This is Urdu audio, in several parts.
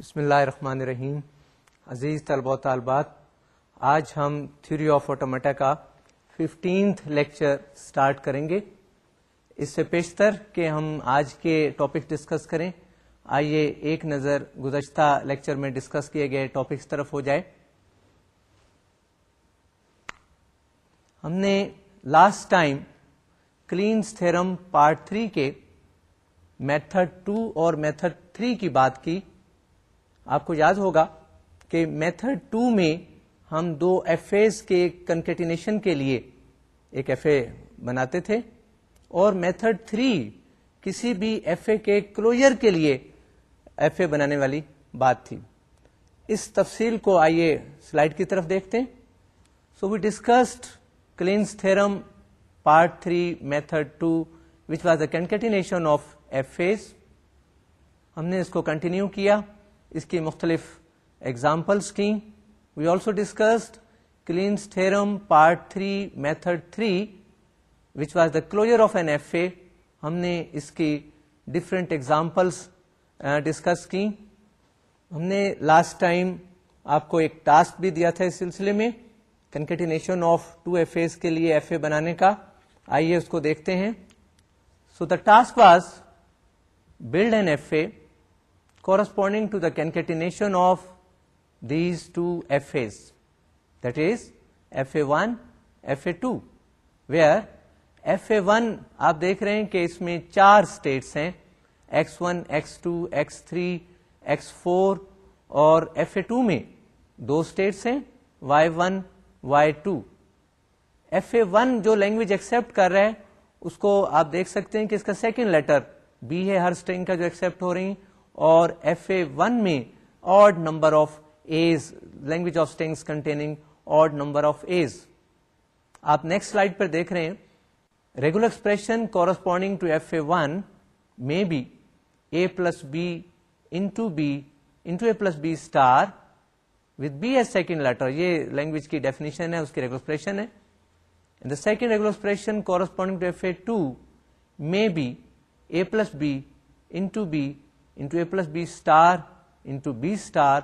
بسم اللہ الرحمن الرحیم. عزیز طلبہ و طالبات، آج ہم تھیوری آف آٹومیٹا کا ففٹینتھ لیکچر سٹارٹ کریں گے۔ اس سے پیشتر کہ ہم آج کے ٹاپک ڈسکس کریں، آئیے ایک نظر گزشتہ لیکچر میں ڈسکس کیے گئے ٹاپکس طرف ہو جائے۔ ہم نے last time Kleene's theorem part three کے میتھڈ ٹو اور میتھڈ تھری کی بات کی۔ آپ کو یاد ہوگا کہ میتھڈ ٹو میں ہم دو ایف ایز کے کنکیٹینیشن کے لیے ایک ایف اے بناتے تھے اور میتھڈ تھری کسی بھی ایف اے کے کلوئر کے لیے ایف اے بنانے والی بات تھی۔ اس تفصیل کو آئیے سلائڈ کی طرف دیکھتے ہیں۔ So we discussed Kleene's theorem part three method two which was the concatenation of F A's ہم نے اس کو کنٹینیو کیا۔ اس کی مختلف ایگزامپلس کی we also discussed Kleene's theorem part three method three which was the closure of an F A ہم نے اس کی ڈفرینٹ ایگزامپلس ڈسکس کی ہم نے لاسٹ ٹائم آپ کو ایک ٹاسک بھی دیا تھا اس سلسلے میں concatenation of two F A کے لیے ایف اے بنانے کا۔ آئیے اس کو دیکھتے ہیں۔ So the task was build an F A corresponding to the concatenation of these two FAs, that is FA1, FA2, where FA1 آپ دیکھ رہے ہیں کہ اس میں چار اسٹیٹس ہیں X one X two X three X four اور ایف اے ٹو میں دو اسٹیٹس ہیں Y one Y two F A one جو لینگویج ایکسپٹ کر رہا ہے اس کو آپ دیکھ سکتے ہیں کہ اس کا سیکنڈ لیٹر بی ہے ہر اسٹرنگ کا جو ایکسپٹ ہو رہی ہیں اور ایف اے ون میں odd number of A's language of strings containing odd number of A's آپ نیکسٹ سلائڈ پر دیکھ رہے ہیں. Regular expression corresponding to F A one may be A plus B into B into A plus B star with B as second letter یہ لینگویج کی ڈیفینیشن ہے، اس کی ریگولر ایکسپریشن ہے. The second regular expression corresponding to F A two may be A plus B into B into a plus b star into b star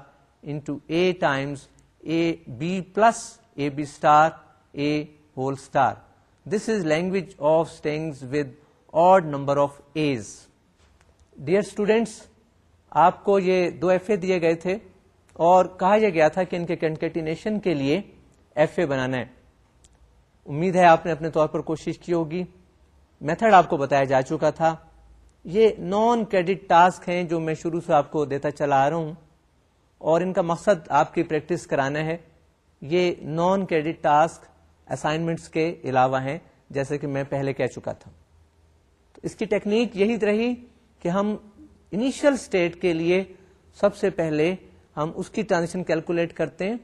into a times a b plus a b star a whole star. This is language of strings with odd number of a's. Dear students, آپ کو یہ دو ایف اے دیے گئے تھے اور کہا یہ گیا تھا کہ ان کے کنکیٹینیشن کے لیے ایف اے بنانا ہے امید ہے آپ نے اپنے طور پر کوشش کی ہوگی میتھڈ آپ کو بتایا جا چکا تھا یہ نان کریڈٹ ٹاسک ہیں جو میں شروع سے آپ کو دیتا چلا آ رہا ہوں اور ان کا مقصد آپ کی پریکٹس کرانا ہے۔ یہ نان کریڈٹ ٹاسک اسائنمنٹس کے علاوہ ہیں، جیسے کہ میں پہلے کہہ چکا تھا۔ تو اس کی ٹیکنیک یہی رہی کہ ہم انیشل اسٹیٹ کے لیے سب سے پہلے ہم اس کی ٹرانزیکشن کیلکولیٹ کرتے ہیں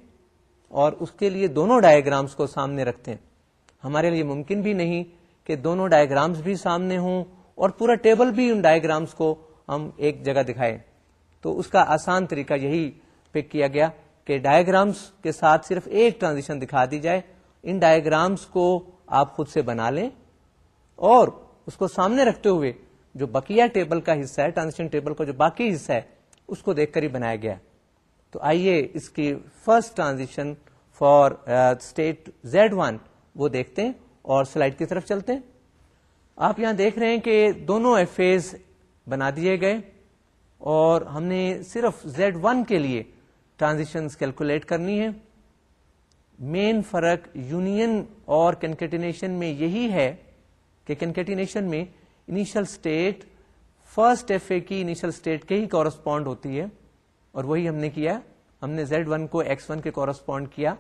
اور اس کے لیے دونوں ڈائگرامس کو سامنے رکھتے ہیں۔ ہمارے لیے ممکن بھی نہیں کہ دونوں ڈائگرامس بھی سامنے ہوں اور پورا ٹیبل بھی ان ڈائگرامس کو ہم ایک جگہ دکھائے۔ تو اس کا آسان طریقہ یہی پک کیا گیا کہ ڈائگرامس کے ساتھ صرف ایک ٹرانزیشن دکھا دی جائے۔ ان ڈائگرامس کو آپ خود سے بنا لیں اور اس کو سامنے رکھتے ہوئے جو بکیا ٹیبل کا حصہ ہے ٹرانزیشن ٹیبل کا جو باقی حصہ ہے، اس کو دیکھ کر ہی بنایا گیا۔ تو آئیے اس کی first transition for state Z one وہ دیکھتے ہیں اور سلائڈ کی طرف چلتے ہیں۔ آپ یہاں دیکھ رہے ہیں کہ دونوں ایف ایز بنا دیے گئے اور ہم نے صرف زیڈ ون کے لیے ٹرانزیشن کیلکولیٹ کرنی ہے مین فرق یونین اور کنکیٹینیشن میں یہی ہے کہ کنکیٹینیشن میں initial state first F A کی انیشل اسٹیٹ کے ہی کورسپونڈ ہوتی ہے اور وہی ہم نے کیا۔ ہم نے زیڈ ون کو ایکس ون کے کورسپونڈ کیا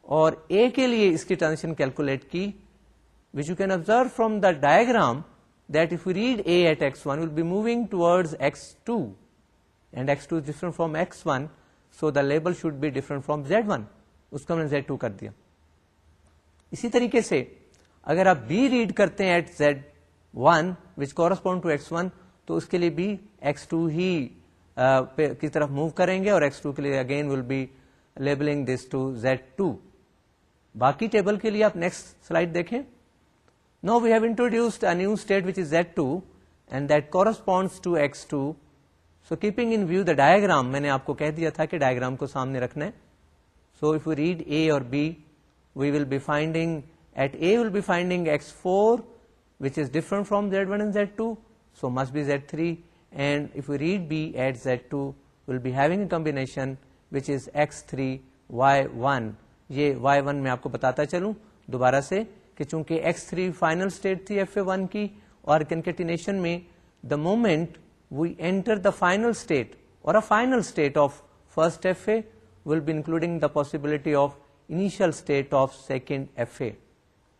اور اے کے لیے اس کی ٹرانزیشن کیلکولیٹ کی۔ Which you can observe from the diagram that if we read A at x1, we'll be moving towards x2, and x2 is different from x1, so the label should be different from z1. اس کو میں نے Z2 کر دیا اسی طریقے سے اگر آپ B ریڈ کرتے ہیں at Z one which correspond to X one تو اس کے لیے بھی ایکس ٹو ہی کی طرف موو کریں گے اور ایکس ٹو کے لیے again will be labelling this to Z two باقی ٹیبل کے لیے آپ نیکسٹ سلائڈ دیکھیں Now we have introduced a new state which is Z2 and that corresponds to X2. So keeping in view the diagram میں نے آپ کو کہہ دیا تھا کہ ڈائگرام کو سامنے رکھنا ہے so if you read A اور B we will be finding at A will be finding X four which is different from Z one and Z two so must be Z three and if you read B at Z two will be having a combination which is X three Y one یہ وائی ون میں آپ کو بتاتا چلوں دوبارہ سے کہ چونکہ ایکس تھری فائنل اسٹیٹ تھی ایف اے ون کی اور کنکیٹینیشن میں the moment we enter the final state اور final state of first F A will be including the possibility of initial state of second F A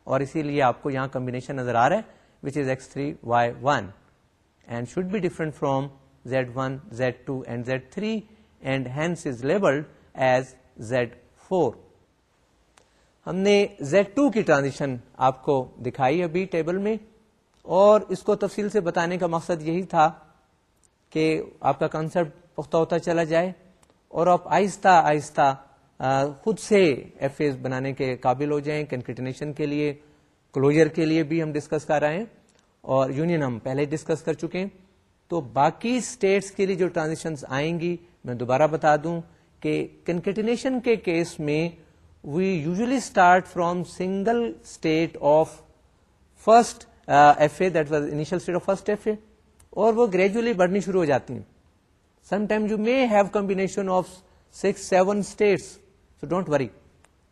اور اسی لیے آپ کو یہاں کمبینیشن نظر آ رہا ہے which is X three Y one and should be different from Z one Z two and Z three and hence is labelled as Z four ہم نے زیڈ ٹو کی ٹرانزیشن آپ کو دکھائی ابھی ٹیبل میں اور اس کو تفصیل سے بتانے کا مقصد یہی تھا کہ آپ کا کنسپٹ پختہ ہوتا چلا جائے اور آپ آہستہ آہستہ خود سے ایف اے بنانے کے قابل ہو جائیں کنکٹنیشن کے لیے کلوجر کے لیے بھی ہم ڈسکس کر رہے ہیں اور یونین ہم پہلے ڈسکس کر چکے ہیں۔ تو باقی اسٹیٹس کے لیے جو ٹرانزیکشن آئیں گی، میں دوبارہ بتا دوں کہ کنکٹنیشن کے کیس میں we usually start from single state of first F A that was initial state of first F A اور وہ گریجولی بڑھنی شروع ہو جاتی ہیں۔ Some time you may have combination of six seven states so don't worry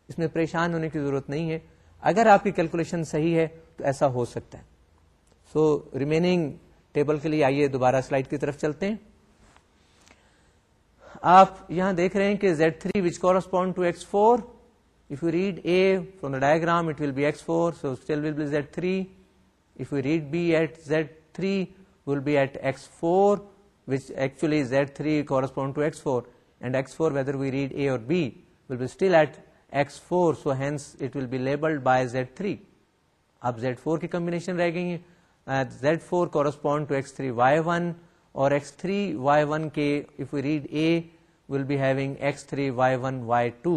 اس میں پریشان ہونے کی ضرورت نہیں ہے۔ اگر آپ کی کیلکولیشن صحیح ہے تو ایسا ہو سکتا ہے۔ سو ریمیننگ ٹیبل کے لیے آئیے دوبارہ سلائڈ کی طرف چلتے ہیں۔ آپ یہاں دیکھ رہے ہیں کہ Z three which correspond to X four If you read A from the diagram, it will be x4, so still will be z3. If we read B at z3, will be at x4, which actually z3 correspond to x4, and x4, whether we read A or B, will be still at x4, so hence it will be labeled by z3. اب z4 کی کمبینیشن رہ گئی ہیں z4 correspond to x3 y1 اور x3 y1 کے if we read A will be having x3 y1 y2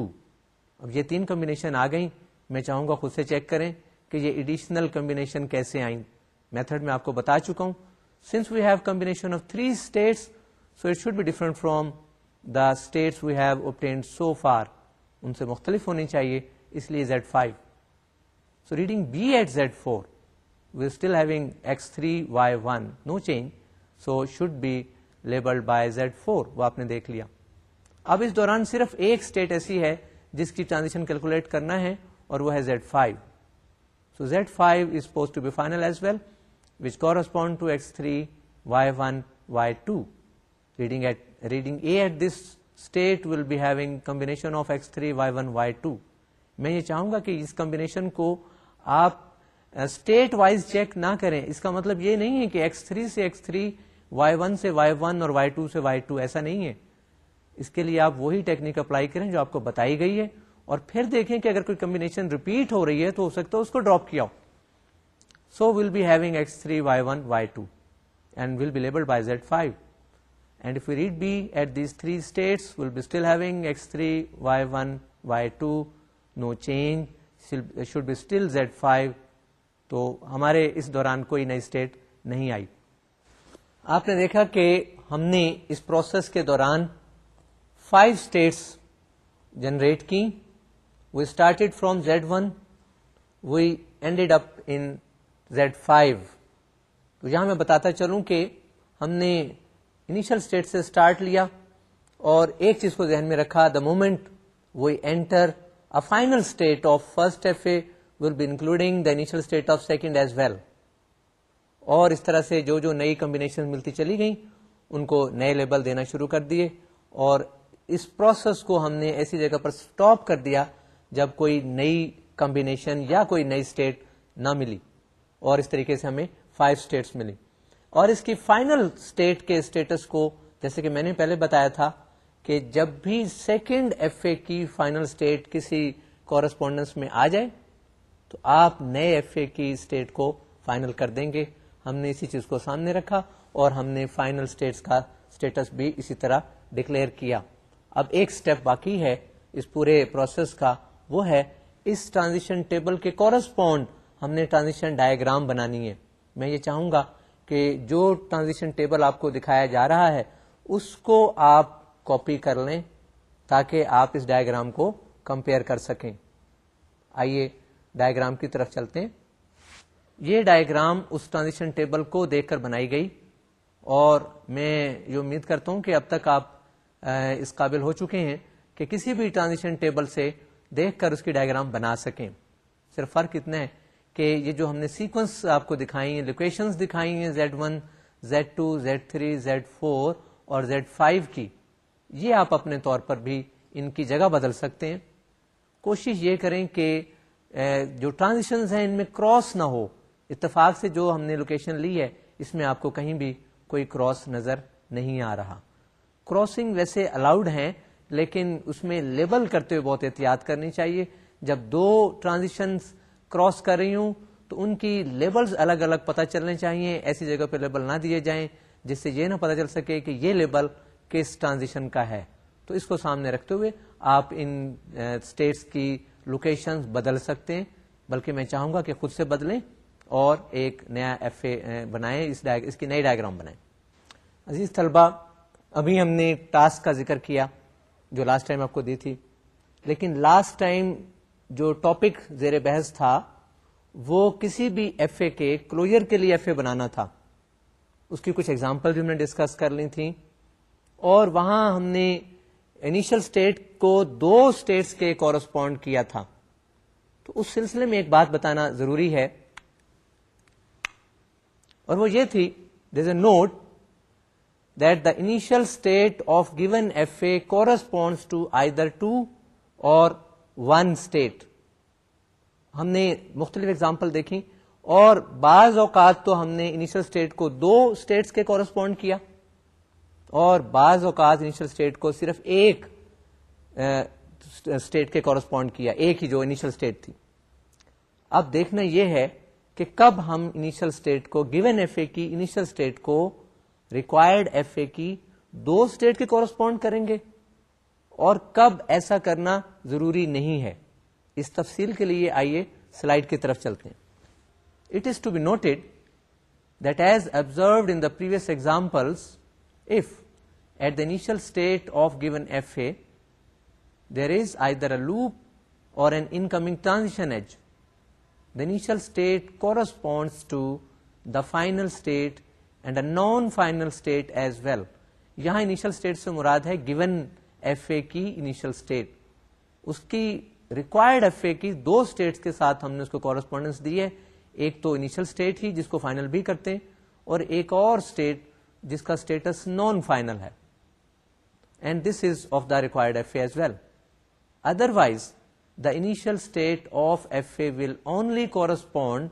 اب یہ تین کمبینیشن آ گئی میں چاہوں گا خود سے چیک کریں کہ یہ ایڈیشنل کمبینیشن کیسے آئیں۔ میتھڈ میں آپ کو بتا چکا ہوں۔ Since we have combination of three states so it should be different from the states we have obtained so far ان سے مختلف ہونی چاہیے، اس لیے Z five so reading B at Z four we still having X three Y one no change so should be labelled by Z four وہ آپ نے دیکھ لیا۔ اب اس دوران صرف ایک اسٹیٹ ایسی ہے جس کی ٹرانزیکشن کیلکولیٹ کرنا ہے اور وہ ہے Z five so Z five is supposed to be final as well which correspond to X three Y one Y two reading at reading A at this state will be having combination of X three Y one Y two میں یہ چاہوں گا کہ اس کمبینیشن کو آپ اسٹیٹ وائز چیک نہ کریں. اس کا مطلب یہ نہیں ہے کہ ایکس تھری سے ایکس تھری وائی ون سے وائی ون اور وائی ٹو سے وائی ٹو ایسا نہیں ہے. اس کے لیے آپ وہی ٹیکنیک اپلائی کریں جو آپ کو بتائی گئی ہے اور پھر دیکھیں کہ اگر کوئی کمبینیشن ریپیٹ ہو رہی ہے تو ہو سکتا ہے اس کو ڈراپ کیا ہو۔ So will be having X three Y one Y two and will be label by Z five and if you read B at these three states will be still having X three Y one Y two no change should be still Z five تو ہمارے اس دوران کوئی نئی اسٹیٹ نہیں آئی۔ آپ نے دیکھا کہ ہم نے اس پروسیس کے دوران فائیو اسٹیٹس جنریٹ کی we started from Z one we ended up in Z five تو یہاں میں بتاتا چلوں کہ ہم نے انیشل اسٹیٹ سے اسٹارٹ لیا اور ایک چیز کو ذہن میں رکھا the moment we enter a final state of first F A will be including the initial state of second as well اور اس طرح سے جو جو نئی کمبینیشن ملتی چلی گئی ان کو نئے لیبل دینا شروع کر دیے اور اس پروسیس کو ہم نے ایسی جگہ پر سٹاپ کر دیا جب کوئی نئی کمبینیشن یا کوئی نئی اسٹیٹ نہ ملی اور اس طریقے سے ہمیں فائیو اسٹیٹس ملی۔ اور اس کی فائنل اسٹیٹ کے اسٹیٹس کو جیسے کہ میں نے پہلے بتایا تھا کہ جب بھی سیکنڈ ایف اے کی فائنل اسٹیٹ کسی کورسپونڈنس میں آ جائے تو آپ نئے ایف اے کی اسٹیٹ کو فائنل کر دیں گے۔ ہم نے اسی چیز کو سامنے رکھا اور ہم نے فائنل اسٹیٹس کا اسٹیٹس بھی اسی طرح ڈکلیئر کیا۔ اب ایک سٹیپ باقی ہے اس پورے پروسیس کا، وہ ہے اس ٹرانزیشن ٹیبل کے کورسپونڈ ہم نے ٹرانزیشن ڈائگرام بنانی ہے۔ میں یہ چاہوں گا کہ جو ٹرانزیشن ٹیبل آپ کو دکھایا جا رہا ہے، اس کو آپ کاپی کر لیں تاکہ آپ اس ڈائگرام کو کمپیئر کر سکیں۔ آئیے ڈائگرام کی طرف چلتے ہیں۔ یہ ڈائگرام اس ٹرانزیشن ٹیبل کو دیکھ کر بنائی گئی اور میں یہ امید کرتا ہوں کہ اب تک آپ اس قابل ہو چکے ہیں کہ کسی بھی ٹرانزیشن ٹیبل سے دیکھ کر اس کی ڈائگرام بنا سکیں۔ صرف فرق اتنا ہے کہ یہ جو ہم نے سیکوینس آپ کو دکھائی ہیں لوکیشن دکھائی ہیں Z one Z two Z three Z four اور زیڈ فائیو کی، یہ آپ اپنے طور پر بھی ان کی جگہ بدل سکتے ہیں۔ کوشش یہ کریں کہ جو ٹرانزیشن ہیں ان میں کراس نہ ہو۔ اتفاق سے جو ہم نے لوکیشن لی ہے، اس میں آپ کو کہیں بھی کوئی کراس نظر نہیں آ رہا۔ کراسنگ ویسے الاؤڈ ہیں لیکن اس میں لیبل کرتے ہوئے بہت احتیاط کرنی چاہیے۔ جب دو ٹرانزیشن کراس کر رہی ہوں تو ان کی لیبلز الگ الگ پتہ چلنے چاہیے ایسی جگہ پہ لیبل نہ دیے جائیں جس سے یہ نہ پتہ چل سکے کہ یہ لیبل کس ٹرانزیشن کا ہے۔ تو اس کو سامنے رکھتے ہوئے آپ ان اسٹیٹس کی لوکیشن بدل سکتے ہیں۔ بلکہ میں چاہوں گا کہ خود سے بدلیں اور ایک نیا ایف اے بنائیں اس, اس کی نئی ڈائگرام بنائیں۔ عزیز طلبہ ابھی ہم نے ٹاسک کا ذکر کیا جو لاسٹ ٹائم آپ کو دی تھی۔ لیکن لاسٹ ٹائم جو ٹاپک زیر بحث تھا، وہ کسی بھی ایف اے کے کلوجر کے لیے ایف اے بنانا تھا۔ اس کی کچھ ایگزامپل بھی ہم نے ڈسکس کر لی تھی اور وہاں ہم نے انیشل اسٹیٹ کو دو اسٹیٹس کے کورسپونڈ کیا تھا۔ تو اس سلسلے میں ایک بات بتانا ضروری ہے۔ اور وہ یہ تھی there a note that the initial state of given F A corresponds to either two اور ون اسٹیٹ ہم نے مختلف اگزامپل دیکھی اور بعض اوقات تو ہم نے انیشل اسٹیٹ کو دو اسٹیٹس کے کورسپونڈ کیا اور بعض اوقات انیشل اسٹیٹ کو صرف ایک اسٹیٹ کے کورسپونڈ کیا، ایک ہی جو انیشل اسٹیٹ تھی۔ اب دیکھنا یہ ہے کہ کب ہم انیشل اسٹیٹ کو گیون ایف اے کی انیشل اسٹیٹ کو ریکوائرڈ ایف اے کی دو اسٹیٹ کے کورسپونڈ کریں گے اور کب ایسا کرنا ضروری نہیں ہے۔ اس تفصیل کے لیے آئیے سلائڈ کی طرف چلتے ہیں۔ It is to be noted that as observed in the previous examples if at the initial state of given F A there is either a loop اور an incoming transition edge the initial state corresponds to the final state and a non final state as well یہاں انیشل اسٹیٹ سے مراد ہے گیون ایف اے کی انیشل اسٹیٹ اس کی ریکوائرڈ ایف اے کی دو اسٹیٹس کے ساتھ ہم نے اس کو کورسپونڈینس دی ہے ایک تو انیشل اسٹیٹ ہی جس کو فائنل بھی کرتے ہیں اور ایک اور اسٹیٹ جس کا اسٹیٹس نان فائنل ہے and this is of the required F A as well otherwise the initial state of F A will only correspond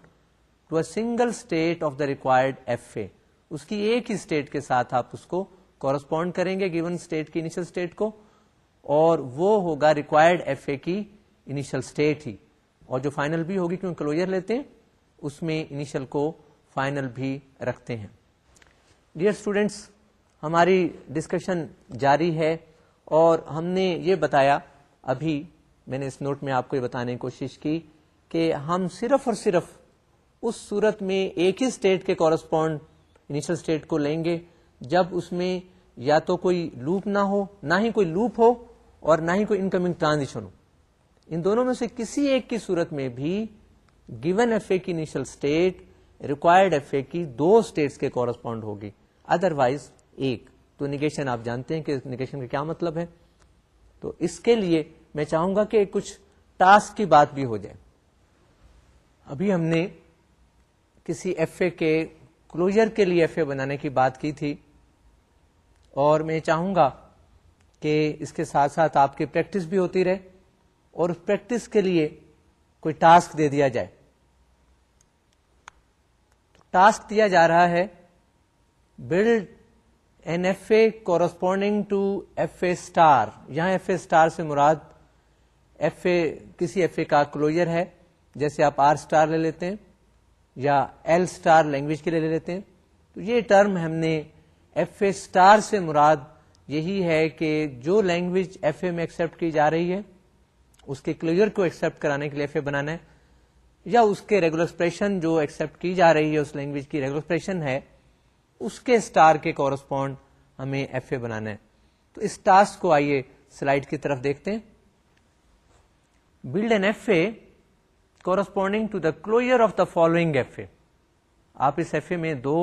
to a single state of the required F A اس کی ایک ہی اسٹیٹ کے ساتھ آپ اس کو کورسپونڈ کریں گے گیون اسٹیٹ کی انیشل اسٹیٹ کو، اور وہ ہوگا ریکوائرڈ ایف اے کی انیشل اسٹیٹ ہی. اور جو فائنل بھی ہوگی کیونکہ کلوجر لیتے ہیں، اس میں انیشل کو فائنل بھی رکھتے ہیں. ڈیئر اسٹوڈینٹس ہماری ڈسکشن جاری ہے، اور ہم نے یہ بتایا، ابھی میں نے اس نوٹ میں آپ کو یہ بتانے کی کوشش کی، کہ ہم صرف اور صرف اس صورت میں ایک ہی اسٹیٹ کے کورسپونڈ انیشل اسٹیٹ کو لیں گے۔ جب اس میں یا تو کوئی لوپ نہ ہو، نہ ہی کوئی لوپ ہو اور نہ ہی کوئی انکمنگ ٹرانزیشن ہو۔ ان دونوں میں سے کسی ایک کی صورت میں بھی گیون ایف اے کی initial state required F A کی دو اسٹیٹس کے کورسپونڈ ہوگی۔ ادر وائز ایک۔ تو نگیشن آپ جانتے ہیں کہ نگیشن کا کیا مطلب ہے۔ تو اس کے لیے میں چاہوں گا کہ کچھ ٹاسک کی بات بھی ہو جائے۔ ابھی ہم نے کسی ایف اے کے کلوجر کے لیے ایف اے بنانے کی بات کی تھی اور میں چاہوں گا کہ اس کے ساتھ ساتھ آپ کی پریکٹس بھی ہوتی رہے اور اس پریکٹس کے لیے کوئی ٹاسک دے دیا جائے۔ ٹاسک دیا جا رہا ہے build N F A corresponding to F A star یہاں ایف اے اسٹار سے مراد ایف اے کسی ایف اے کا کلوجر ہے، جیسے آپ آر اسٹار لے لیتے ہیں۔ یا ایل اسٹار لینگویج کے لیے لے لیتے ہیں۔ تو یہ ٹرم ہم نے ایف اے اسٹار سے مراد یہی ہے کہ جو لینگویج ایف اے میں ایکسپٹ کی جا رہی ہے، اس کے کلیئر کو ایکسپٹ کرانے کے لیے ایف اے بنانا ہے، یا اس کے ریگولر ایکسپریشن جو ایکسپٹ کی جا رہی ہے، اس لینگویج کی ریگولر ایکسپریشن ہے، اس کے اسٹار کے کورسپونڈ ہمیں ایف اے بنانا ہے۔ تو اس ٹاسک کو آئیے سلائڈ کی طرف دیکھتے ہیں۔ Build N F A corresponding to the closure of the following F A آپ اس ایف اے میں دو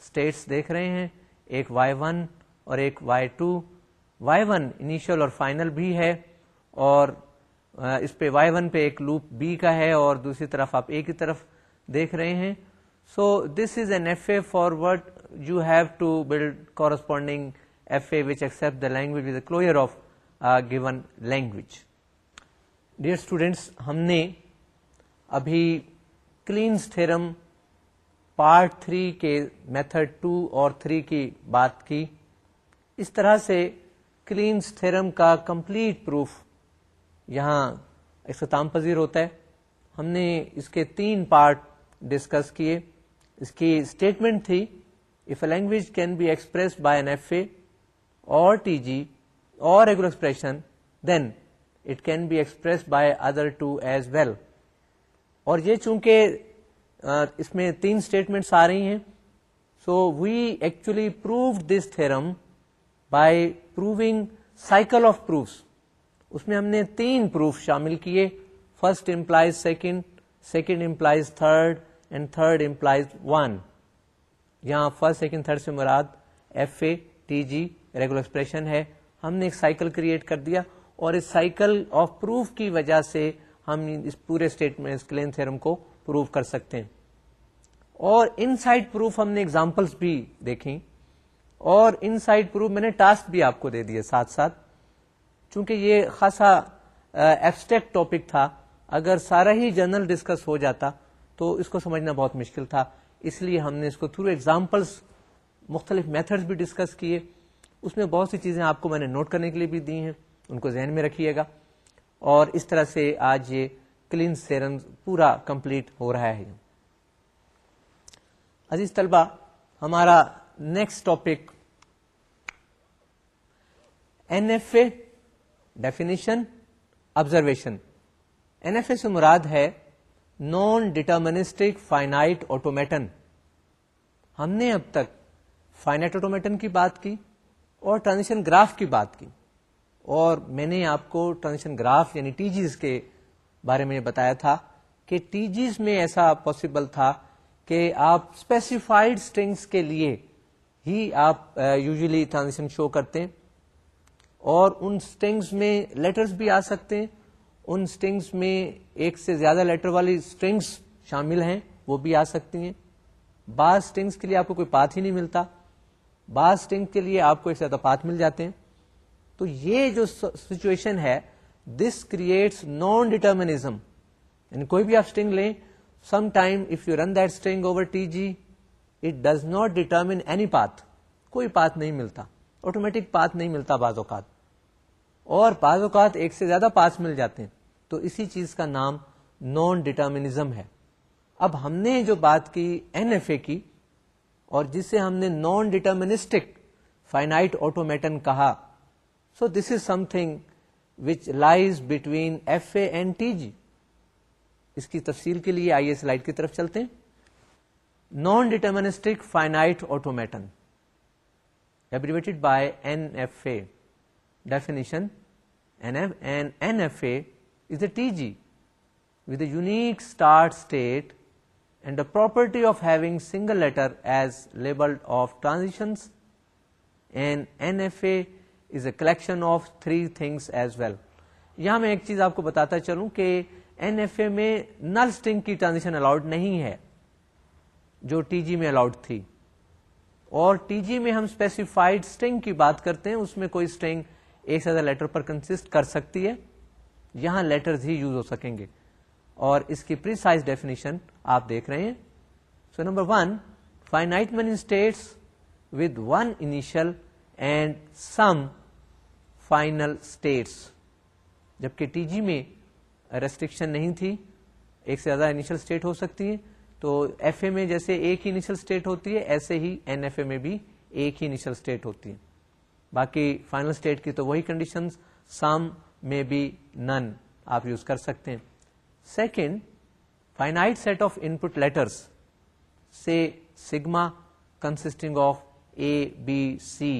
اسٹیٹس دیکھ رہے ہیں، ایک وائی ون اور ایک Y two Y one initial اور فائنل بھی ہے اور اس پہ وائی ون پہ ایک لوپ بی کا ہے اور دوسری طرف آپ اے کی طرف دیکھ رہے ہیں۔ So this is N F A forward you have to build corresponding F A which accept the language closure of given language dear students ہم نے ابھی کلینس تھرم پارٹ تھری کے میتھڈ ٹو اور تھری کی بات کی۔ اس طرح سے کلینس تھرم کا کمپلیٹ پروف یہاں اختتام پذیر ہوتا ہے۔ ہم نے اس کے تین پارٹ ڈسکس کیے۔ اس کی اسٹیٹمنٹ تھی if a language can be express by N F A اور ٹی جی اور regular expression then it can be express by other two as well اور یہ چونکہ اس میں تین اسٹیٹمنٹس آ رہی ہیں so we actually proof this theorem by proving cycle of proofs اس میں ہم نے تین پروف شامل کیے first implies second second implies third and third implies one یہاں فرسٹ سیکنڈ تھرڈ سے مراد F A T G regular expression ہے۔ ہم نے ایک سائیکل کریٹ کر دیا اور اس سائیکل آف پروف کی وجہ سے ہم اس پورے اسٹیٹمنٹ کلین تھرم کو پروو کر سکتے ہیں۔ اور ان سائڈ پروف ہم نے اگزامپلس بھی دیکھی اور ان سائڈ پروف میں نے ٹاسک بھی آپ کو دے دیے ساتھ ساتھ۔ چونکہ یہ خاصا ایبسٹیکٹ ٹاپک تھا۔ اگر سارا ہی جرنل ڈسکس ہو جاتا تو اس کو سمجھنا بہت مشکل تھا۔ اس لیے ہم نے اس کو تھرو ایگزامپلس مختلف میتھڈ بھی ڈسکس کیے۔ اس میں بہت سی چیزیں آپ کو میں نے نوٹ کرنے کے لیے بھی دی ہیں۔ ان کو ذہن میں رکھیے گا۔ اور اس طرح سے آج یہ کلین سیرن پورا کمپلیٹ ہو رہا ہے۔ عزیز طلبہ ہمارا next topic N F A definition observation N F A سے مراد ہے نان ڈیٹرمنسٹک فائنائٹ آٹومیٹن ہم نے اب تک فائنائٹ آٹومیٹن کی بات کی اور ٹرانزیشن گراف کی بات کی۔ اور میں نے آپ کو ٹرانزیشن گراف یعنی ٹی جیز کے بارے میں بتایا تھا کہ ٹی جیز میں ایسا پاسبل تھا کہ آپ اسپیسیفائڈ اسٹرنگس کے لیے ہی آپ یوزلی ٹرانزیکشن شو کرتے ہیں اور ان اسٹنگس میں لیٹرز بھی آ سکتے ہیں۔ ان اسٹنگس میں ایک سے زیادہ لیٹر والی اسٹرنگس شامل ہیں، وہ بھی آ سکتی ہیں۔ بعض اسٹنگس کے لیے آپ کو کوئی پاتھ ہی نہیں ملتا۔ بعض اسٹنگ کے لیے آپ کو ایک سے زیادہ پاتھ مل جاتے ہیں۔ تو یہ جو سچویشن ہے دس کریٹس نان ڈیٹرمنیزم یعنی کوئی بھی آپ اسٹنگ لیں some time if you run that string over T G it does not determine any path کوئی پاتھ نہیں ملتا. آٹومیٹک پاتھ نہیں ملتا بعض اوقات. اور بعض اوقات ایک سے زیادہ پاس مل جاتے ہیں. تو اسی چیز کا نام نان ڈیٹرمنیزم ہے. اب ہم نے جو بات کی این ایف اے کی، اور جسے ہم نے نان ڈیٹرمنسٹک فائنائٹ آٹومیٹن کہا so this is something which lies between F A and T G اس کی تفصیل کے لیے آئیے سلائڈ کی طرف چلتے ہیں non deterministic finite automaton abbreviated by N F A definition N F A is a T G with a unique start state and the property of having single letter as labeled of transitions and N F A is a collection of three things as well یہاں میں ایک چیز آپ کو بتاتا چلوں کہ این ایف اے میں نل اسٹنگ کی ٹرانزیکشن الاؤڈ نہیں ہے، جو ٹی جی میں الاؤڈ تھی۔ اور ٹی جی میں ہم اسپیسیفائڈ اسٹنگ کی بات کرتے ہیں، اس میں کوئی اسٹنگ ایک سے زیادہ لیٹر پر کنسٹ کر سکتی ہے۔ یہاں لیٹرز ہی یوز ہو سکیں گے۔ اور اس کی پریسائز ڈیفینیشن آپ دیکھ رہے ہیں۔ So number one finite many states with one initial and some final states جبکہ ٹی جی میں ریسٹرکشن نہیں تھی، ایک سے زیادہ انیشل اسٹیٹ ہو سکتی ہے تو ایف اے میں جیسے ایک ہی انیشل اسٹیٹ ہوتی ہے، ایسے ہی این ایف اے میں بھی ایک ہی انیشل اسٹیٹ ہوتی ہے باقی فائنل اسٹیٹ کی تو وہی کنڈیشن سام میں بی نن آپ یوز کر سکتے ہیں۔ Second finite set of input letters سے sigma consisting of A B C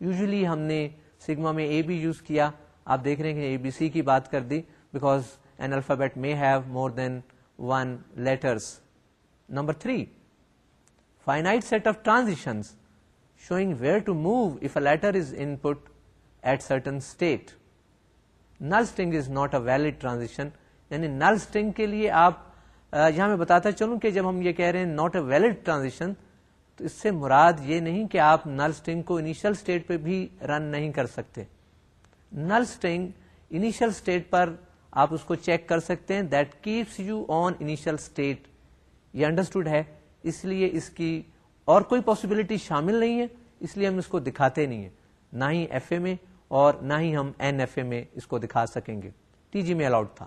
usually ہم نے سگما میں اے بی یوز کیا۔ آپ دیکھ رہے ہیں کہ اے بی سی کی بات کر دی because an alphabet may have more than one letters number three finite set of transition showing where to move if a letter is input at certain state null string is not a valid transition یعنی نل اسٹنگ کے لیے آپ یہاں میں بتاتا چلوں کہ جب ہم یہ کہہ رہے ہیں ناٹ اے ویلڈ ٹرانزیکشن تو اس سے مراد یہ نہیں کہ آپ نل اسٹنگ کو انیشل اسٹیٹ پہ بھی رن نہیں کر سکتے۔ نل اسٹنگ انیشل اسٹیٹ پر آپ اس کو چیک کر سکتے ہیں۔ That keeps you on initial state یہ انڈرسٹوڈ ہے۔ اس لیے اس کی اور کوئی پاسبلٹی شامل نہیں ہے۔ اس لیے ہم اس کو دکھاتے نہیں ہیں۔ نہ ہی ایف اے میں اور نہ ہی ہم این ایف اے میں اس کو دکھا سکیں گے۔ ٹی جی میں الاؤڈ تھا۔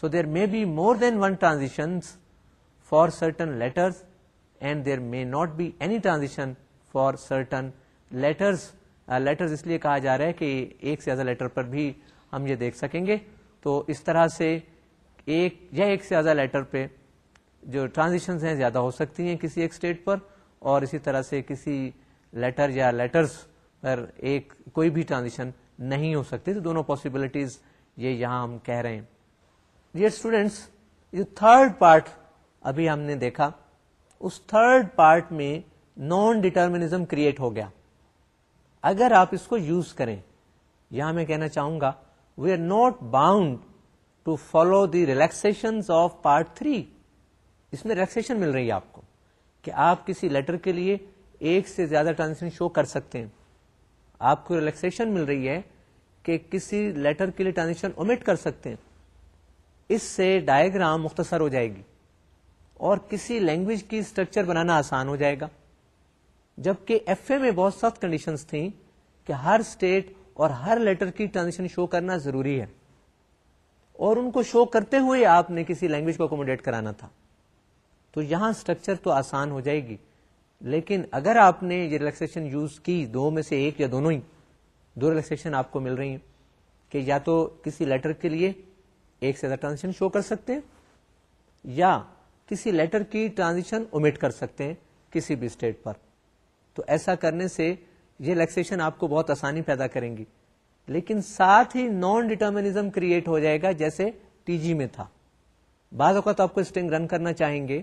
So there may be more than one transition for certain letters and there may not be any transition for certain letters letter اس لیے کہا جا رہا ہے کہ ایک سے زیادہ لیٹر پر بھی ہم یہ دیکھ سکیں گے. تو اس طرح سے ایک یا ایک سے زیادہ لیٹر پہ جو ٹرانزیشن ہیں زیادہ ہو سکتی ہیں کسی ایک اسٹیٹ پر اور اسی طرح سے کسی لیٹر یا لیٹرس پر ایک کوئی بھی ٹرانزیشن نہیں ہو سکتی. تو دونوں پاسبلٹیز یہ یہاں ہم کہہ رہے ہیں. ڈیئر اسٹوڈینٹس جو تھرڈ پارٹ ابھی ہم نے دیکھا. اس تھرڈ پارٹ میں نان ڈیٹرمنیزم کریٹ ہو گیا۔ اگر آپ اس کو یوز کریں، یہاں میں کہنا چاہوں گا we are not bound to follow the relaxation of part three اس میں ریلیکسن مل رہی ہے آپ کو کہ آپ کسی لیٹر کے لیے ایک سے زیادہ ٹرانزیکشن شو کر سکتے ہیں۔ آپ کو ریلیکسن مل رہی ہے کہ کسی لیٹر کے لیے ٹرانزیکشن اومٹ کر سکتے ہیں۔ اس سے ڈائگرام مختصر ہو جائے گی۔ اور کسی لینگویج کی اسٹرکچر بنانا آسان ہو جائے گا۔ جبکہ ایف اے میں بہت سخت کنڈیشنز تھیں کہ ہر اسٹیٹ اور ہر لیٹر کی ٹرانزیکشن شو کرنا ضروری ہے۔ اور ان کو شو کرتے ہوئے آپ نے کسی لینگویج کو اکوموڈیٹ کرانا تھا۔ تو یہاں اسٹرکچر تو آسان ہو جائے گی۔ لیکن اگر آپ نے یہ ریلیکسن یوز کی، دو میں سے ایک یا دونوں ہی، دو ریلیکسن آپ کو مل رہی ہیں کہ یا تو کسی لیٹر کے لیے ایک سے زیادہ ٹرانزیکشن شو کر سکتے ہیں، یا کسی لیٹر کی ٹرانزیکشن اومٹ کر سکتے ہیں کسی بھی اسٹیٹ پر۔ تو ایسا کرنے سے یہ ریلیکسن آپ کو بہت آسانی پیدا کریں گی۔ لیکن ساتھ ہی نان ڈیٹرمنیزم کریٹ ہو جائے گا جیسے ٹی جی میں تھا۔ بعض اوقات آپ کو اسٹنگ رن کرنا چاہیں گے،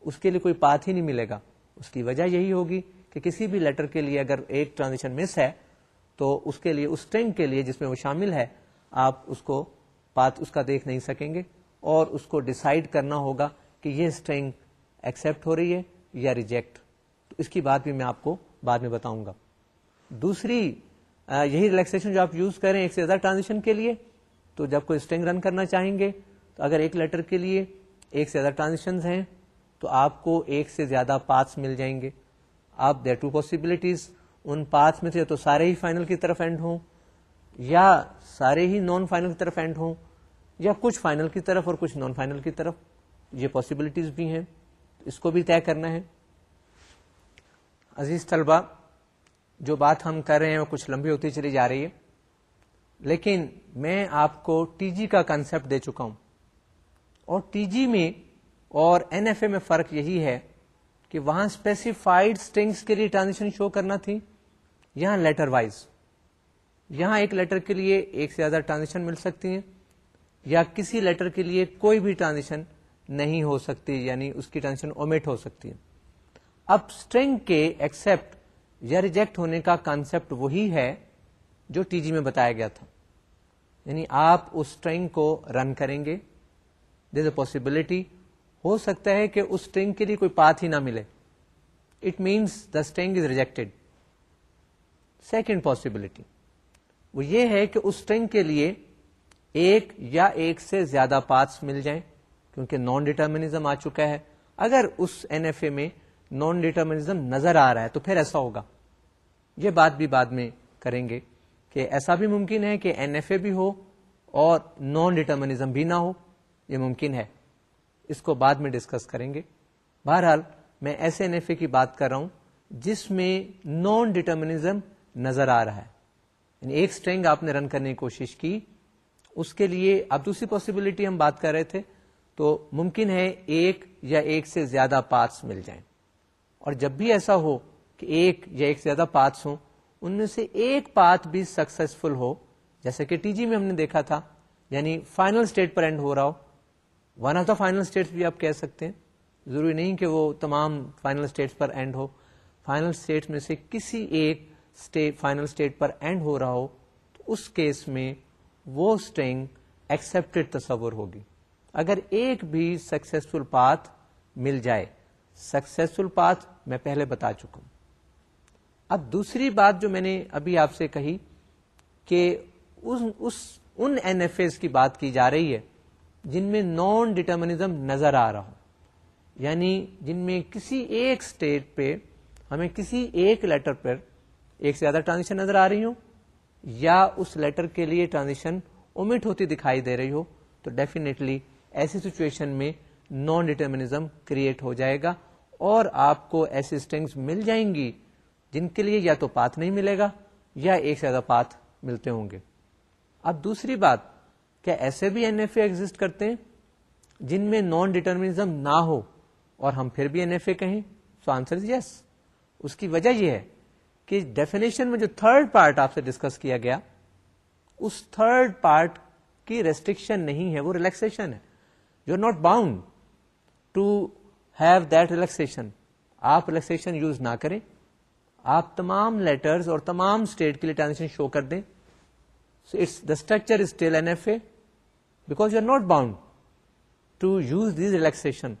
اس کے لیے کوئی پاتھ ہی نہیں ملے گا۔ اس کی وجہ یہی ہوگی کہ کسی بھی لیٹر کے لیے اگر ایک ٹرانزیکشن مس ہے، تو اس کے لیے، اس اسٹنگ کے لیے جس میں وہ شامل ہے، آپ اس کو پاتھ اس کا دیکھ نہیں سکیں گے اور اس کو ڈسائڈ کرنا ہوگا۔ کہ یہ اسٹرنگ ایکسپٹ ہو رہی ہے یا ریجیکٹ تو اس کی بات بھی میں آپ کو بعد میں بتاؤں گا۔ دوسری یہی ریلیکسن جو آپ یوز کریں ایک سے زیادہ ٹرانزیکشن کے لیے، تو جب کوئی اسٹرنگ رن کرنا چاہیں گے، تو اگر ایک لیٹر کے لیے ایک سے زیادہ ٹرانزیکشن ہیں، تو آپ کو ایک سے زیادہ پاتس مل جائیں گے۔ آپ دیر ٹو پاسبلٹیز ان پاتس میں سے تو سارے ہی فائنل کی طرف اینڈ ہوں، یا سارے ہی نان فائنل کی طرف اینڈ ہوں، یا کچھ فائنل کی طرف اور کچھ نان فائنل کی طرف۔ یہ پاسبلٹیز بھی ہیں، اس کو بھی طے کرنا ہے۔ عزیز طلبہ جو بات ہم کر رہے ہیں وہ کچھ لمبی ہوتی چلی جا رہی ہے، لیکن میں آپ کو ٹی جی کا کنسپٹ دے چکا ہوں۔ اور ٹی جی میں اور این ایف اے میں فرق یہی ہے کہ وہاں اسپیسیفائڈ اسٹنگس کے لیے ٹرانزیکشن شو کرنا تھی، یہاں لیٹر وائز یہاں ایک لیٹر کے لیے ایک سے زیادہ ٹرانزیکشن مل سکتی ہیں، یا کسی لیٹر کے لیے کوئی بھی ٹرانزیکشن نہیں ہو سکتی یعنی اس کی ٹرانزیکشن اومیٹ ہو سکتی ہے۔ اب اسٹرنگ کے ایکسپٹ یا ریجیکٹ ہونے کا کانسپٹ وہی ہے جو ٹی جی میں بتایا گیا تھا۔ یعنی آپ اس اسٹرنگ کو رن کریں گے۔ دز اے پاسبلٹی ہو سکتا ہے کہ اس اسٹرنگ کے لیے کوئی پاتھ ہی نہ ملے۔ It means the string is rejected second possibility وہ یہ ہے کہ اس اسٹرنگ کے لیے ایک یا ایک سے زیادہ پارٹس مل جائیں۔ کیونکہ نان ڈیٹرمنیزم آ چکا ہے۔ اگر اس این ایف اے میں نان ڈیٹرمنیزم نظر آ رہا ہے تو پھر ایسا ہوگا۔ یہ بات بھی بعد میں کریں گے کہ ایسا بھی ممکن ہے کہ این ایف اے بھی ہو اور نان ڈیٹرمنیزم بھی نہ ہو۔ یہ ممکن ہے۔ اس کو بعد میں ڈسکس کریں گے۔ بہرحال میں ایسے این ایف اے کی بات کر رہا ہوں جس میں نان ڈیٹرمنیزم نظر آ رہا ہے۔ یعنی ایک اسٹرنگ آپ نے رن کرنے کی کوشش کی۔ اس کے لیے اب دوسری پاسبلٹی ہم بات کر رہے تھے۔ تو ممکن ہے ایک یا ایک سے زیادہ پارٹس مل جائیں۔ اور جب بھی ایسا ہو کہ ایک یا ایک سے زیادہ پاتھس ہوں، ان میں سے ایک پاتھ بھی سکسیسفل ہو جیسے کہ ٹی جی میں ہم نے دیکھا تھا یعنی فائنل اسٹیٹ پر اینڈ ہو رہا ہو۔ One of the final state بھی آپ کہہ سکتے ہیں۔ ضروری نہیں کہ وہ تمام فائنل اسٹیٹ پر اینڈ ہو۔ فائنل اسٹیٹ میں سے کسی ایک فائنل اسٹیٹ پر اینڈ ہو رہا ہو، تو اس کیس میں وہ اسٹینگ ایکسپٹیڈ تصور ہوگی۔ اگر ایک بھی سکسیسفل پاتھ مل جائے سکسیسفل پاتھ میں پہلے بتا چکا ہوں۔ اب دوسری بات جو میں نے ابھی آپ سے کہی کہ ان این ایف ایز کی بات کی جا رہی ہے جن میں نان ڈٹرمنیزم نظر آ رہا ہو یعنی جن میں کسی ایک اسٹیٹ پہ، ہمیں کسی ایک لیٹر پر ایک سے زیادہ ٹرانزیکشن نظر آ رہی ہو یا اس لیٹر کے لیے ٹرانزیکشن اومٹ ہوتی دکھائی دے رہی ہو، تو ڈیفینیٹلی ایسی سچویشن میں نان ڈٹرمنیزم کریٹ ہو جائے گا اور آپ کو ایسی اسٹنگس مل جائیں گی جن کے لیے یا تو پاتھ نہیں ملے گا یا ایک سے زیادہ پاتھ ملتے ہوں گے۔ اب دوسری بات، کیا ایسے بھی این ایف اے ایگزٹ کرتے ہیں جن میں نان ڈیٹرمنیزم نہ ہو اور ہم پھر بھی این ایف اے کہیں؟ سو آنسر یس اس کی وجہ یہ ہے کہ ڈیفینیشن میں جو تھرڈ پارٹ آپ سے ڈسکس کیا گیا، اس تھرڈ پارٹ کی ریسٹرکشن نہیں ہے، وہ ریلیکسن ہے۔ You are not bound to have that relaxation آپ ریلیکسن یوز نہ کریں. آپ تمام لیٹرز اور تمام اسٹیٹ کے لیے ٹرانزیکشن شو کر دیں. So it's the structure is still N F A because you are not bound to use these relaxation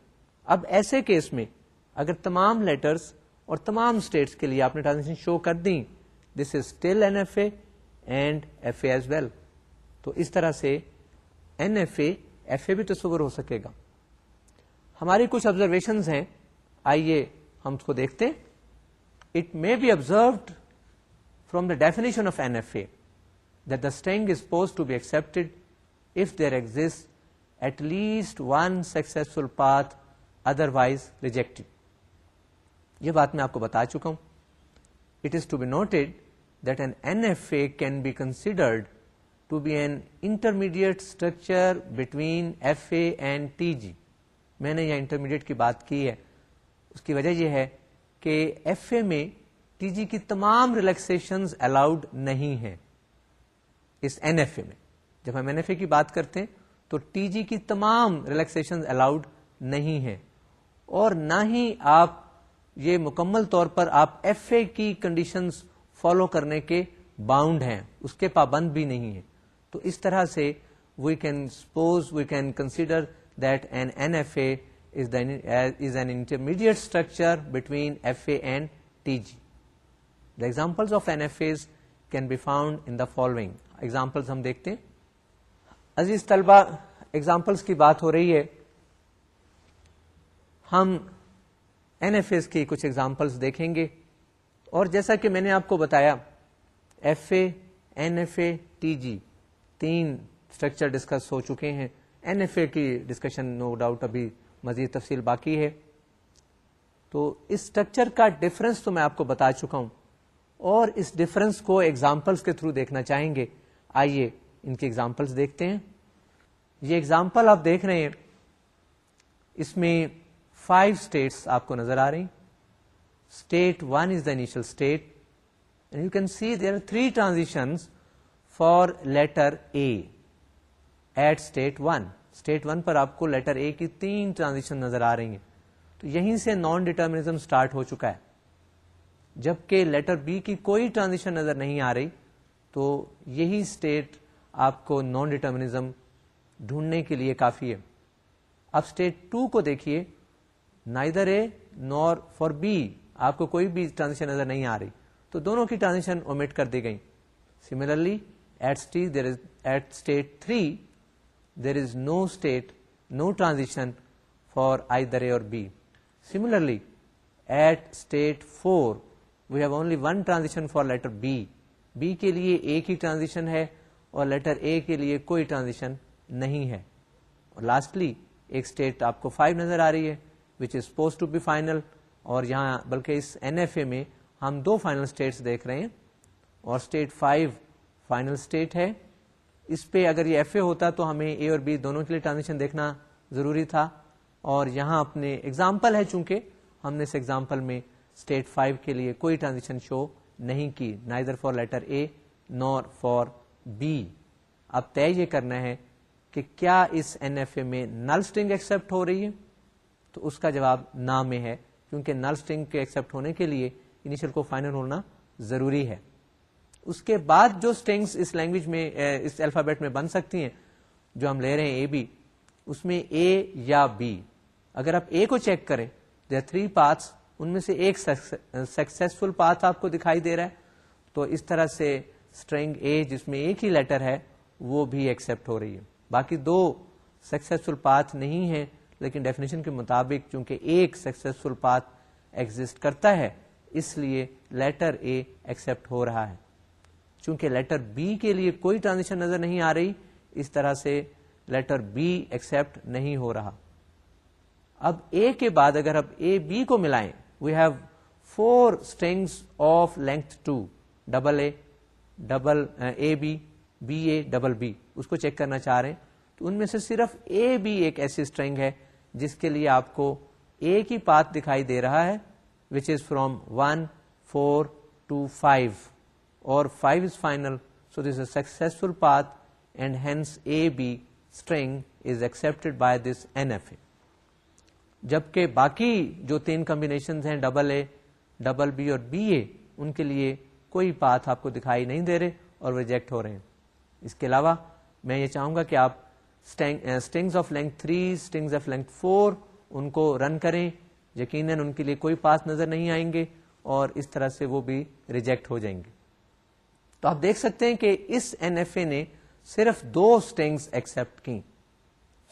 اب ایسے کیس میں اگر تمام لیٹرس اور تمام اسٹیٹس کے لیے آپ نے ٹرانزیکشن شو کر دی this is still N F A and F A as well تو اس طرح سے N F A F A بھی تصور ہو سکے گا۔ ہماری کچھ آبزرویشن ہیں۔ آئیے ہم اس کو دیکھتے it may be observed from the definition of N F A the string is supposed to be accepted if there exist at least one successful path otherwise یہ بات میں آپ کو بتا چکا ہوں۔ It is to be noted that an N F A can be considered to be an intermediate structure between F A and T G میں نے یہ انٹرمیڈیٹ کی بات کی ہے۔ اس کی وجہ یہ ہے کہ ایف اے میں ٹی جی کی تمام ریلیکسن الاؤڈ نہیں ہے اس این ایف اے میں۔ جب ہم این ایف اے کی بات کرتے ہیں تو ٹی جی کی تمام ریلیکسن الاؤڈ نہیں ہے اور نہ ہی آپ یہ مکمل طور پر آپ ایف اے کی کنڈیشنز فالو کرنے کے باؤنڈ ہیں۔ اس کے پابند بھی نہیں ہے تو اس طرح سے we can suppose we can consider that an N F A is an intermediate structure between F A and T G the example of N F As can be found in the following examples ہم دیکھتے ہیں. عزیز طلبہ ایگزامپلس کی بات ہو رہی ہے. ہم این ایف ایز کی کچھ ایگزامپلس دیکھیں گے. اور جیسا کہ میں نے آپ کو بتایا F A N F A T G تین اسٹرکچر ڈسکس ہو چکے ہیں۔ این ایف اے کی ڈسکشن نو ڈاؤٹ ابھی مزید تفصیل باقی ہے۔ تو اس اسٹرکچر کا ڈفرنس تو میں آپ کو بتا چکا ہوں۔ اور اس ڈفرنس کو ایگزامپلس کے تھرو دیکھنا چاہیں گے۔ آئیے ان کی ایگزامپلس دیکھتے ہیں۔ یہ ایگزامپل آپ دیکھ رہے ہیں۔ اس میں فائیو اسٹیٹس آپ کو نظر آ رہی state one is the initial state you can see there are three transition for letter A at state one. State one پر آپ کو لیٹر اے کی تین ٹرانزیکشن نظر آ رہی ہیں۔ تو یہیں سے نان ڈیٹرمنیزم اسٹارٹ ہو چکا ہے۔ جبکہ لیٹر بی کی کوئی ٹرانزیکشن نظر نہیں آ رہی، تو یہی اسٹیٹ آپ کو نان ڈیٹرمنیزم ڈھونڈنے کے لیے کافی ہے۔ اب اسٹیٹ ٹو کو دیکھیے۔ Neither a nor for b آپ کو کوئی بھی ٹرانزیکشن نظر نہیں آ رہی۔ تو دونوں کی ٹرانزیکشن اومٹ کر دی گئی similarly at at state three there is no state no transition for either A اور B similarly at state four we have only one transition for letter B B کے لیے ایک ہی ٹرانزیشن ہے اور لیٹر اے کے لیے کوئی ٹرانزیشن نہیں ہے. اور لاسٹلی ایک اسٹیٹ آپ کو فائیو نظر آ رہی ہے which is supposed to be final اور یہاں بلکہ اس این ایف اے میں ہم دو فائنل اسٹیٹس دیکھ رہے ہیں اور اسٹیٹ فائیو فائنل اسٹیٹ ہے۔ اس پہ اگر یہ ایف اے ہوتا تو ہمیں اے اور بی دونوں کے لیے ٹرانزیکشن دیکھنا ضروری تھا۔ اور یہاں اپنے ایگزامپل ہے چونکہ ہم نے اس ایگزامپل میں اسٹیٹ فائیو کے لیے کوئی ٹرانزیکشن شو نہیں کی neither for letter A nor for B اب طے یہ کرنا ہے کہ کیا اس این ایف اے میں نل اسٹنگ ایکسپٹ ہو رہی ہے؟ تو اس کا جواب نہ میں ہے، کیونکہ نل اسٹنگ کے ایکسپٹ ہونے کے لیے انیشل کو فائنل ہونا ضروری ہے۔ اس کے بعد جو اسٹنگس اس لینگویج میں اس الفابیٹ میں بن سکتی ہیں، جو ہم لے رہے ہیں اے بی اس میں اے یا بی اگر آپ اے کو چیک کریں دے تھری پارٹس ان میں سے ایک سکسیسفل پاتھ آپ کو دکھائی دے رہا ہے، تو اس طرح سے اسٹرنگ اے جس میں ایک ہی لیٹر ہے، وہ بھی ایکسپٹ ہو رہی ہے۔ باقی دو سکسیسفل پاتھ نہیں ہے لیکن ڈیفینیشن کے مطابق چونکہ ایک سکسیسفل پاتھ ایگزٹ کرتا ہے، اس لیے لیٹر اے ایکسپٹ ہو رہا ہے۔ چونکہ لیٹر بی کے لیے کوئی ٹرانزیکشن نظر نہیں آ رہی، اس طرح سے لیٹر بی ایکسپٹ نہیں ہو رہا۔ اب اے کے بعد اگر اب اے بی کو ملائیں we have four strings of length two double A double A B B A double B اس کو چیک کرنا چاہ رہے ہیں۔ تو ان میں سے صرف اے بی ایک ایسی اسٹرنگ ہے، جس کے لیے آپ کو اے کی پات دکھائی دے رہا ہے which is from one four to five اور five is final so this a successful path and hence A B string is accepted by this N F A جبکہ باقی جو تین کمبینیشن ہیں ڈبل اے ڈبل بی اور بی اے ان کے لیے کوئی پاتھ آپ کو دکھائی نہیں دے رہے اور ریجیکٹ ہو رہے ہیں۔ اس کے علاوہ میں یہ چاہوں گا کہ آپ strings of length three strings of length four ان کو رن کریں۔ یقیناً ان کے لیے کوئی پاس نظر نہیں آئیں گے اور اس طرح سے وہ بھی ریجیکٹ ہو جائیں گے۔ تو آپ دیکھ سکتے ہیں کہ اس این ایف اے نے صرف دو اسٹنگس ایکسپٹ کی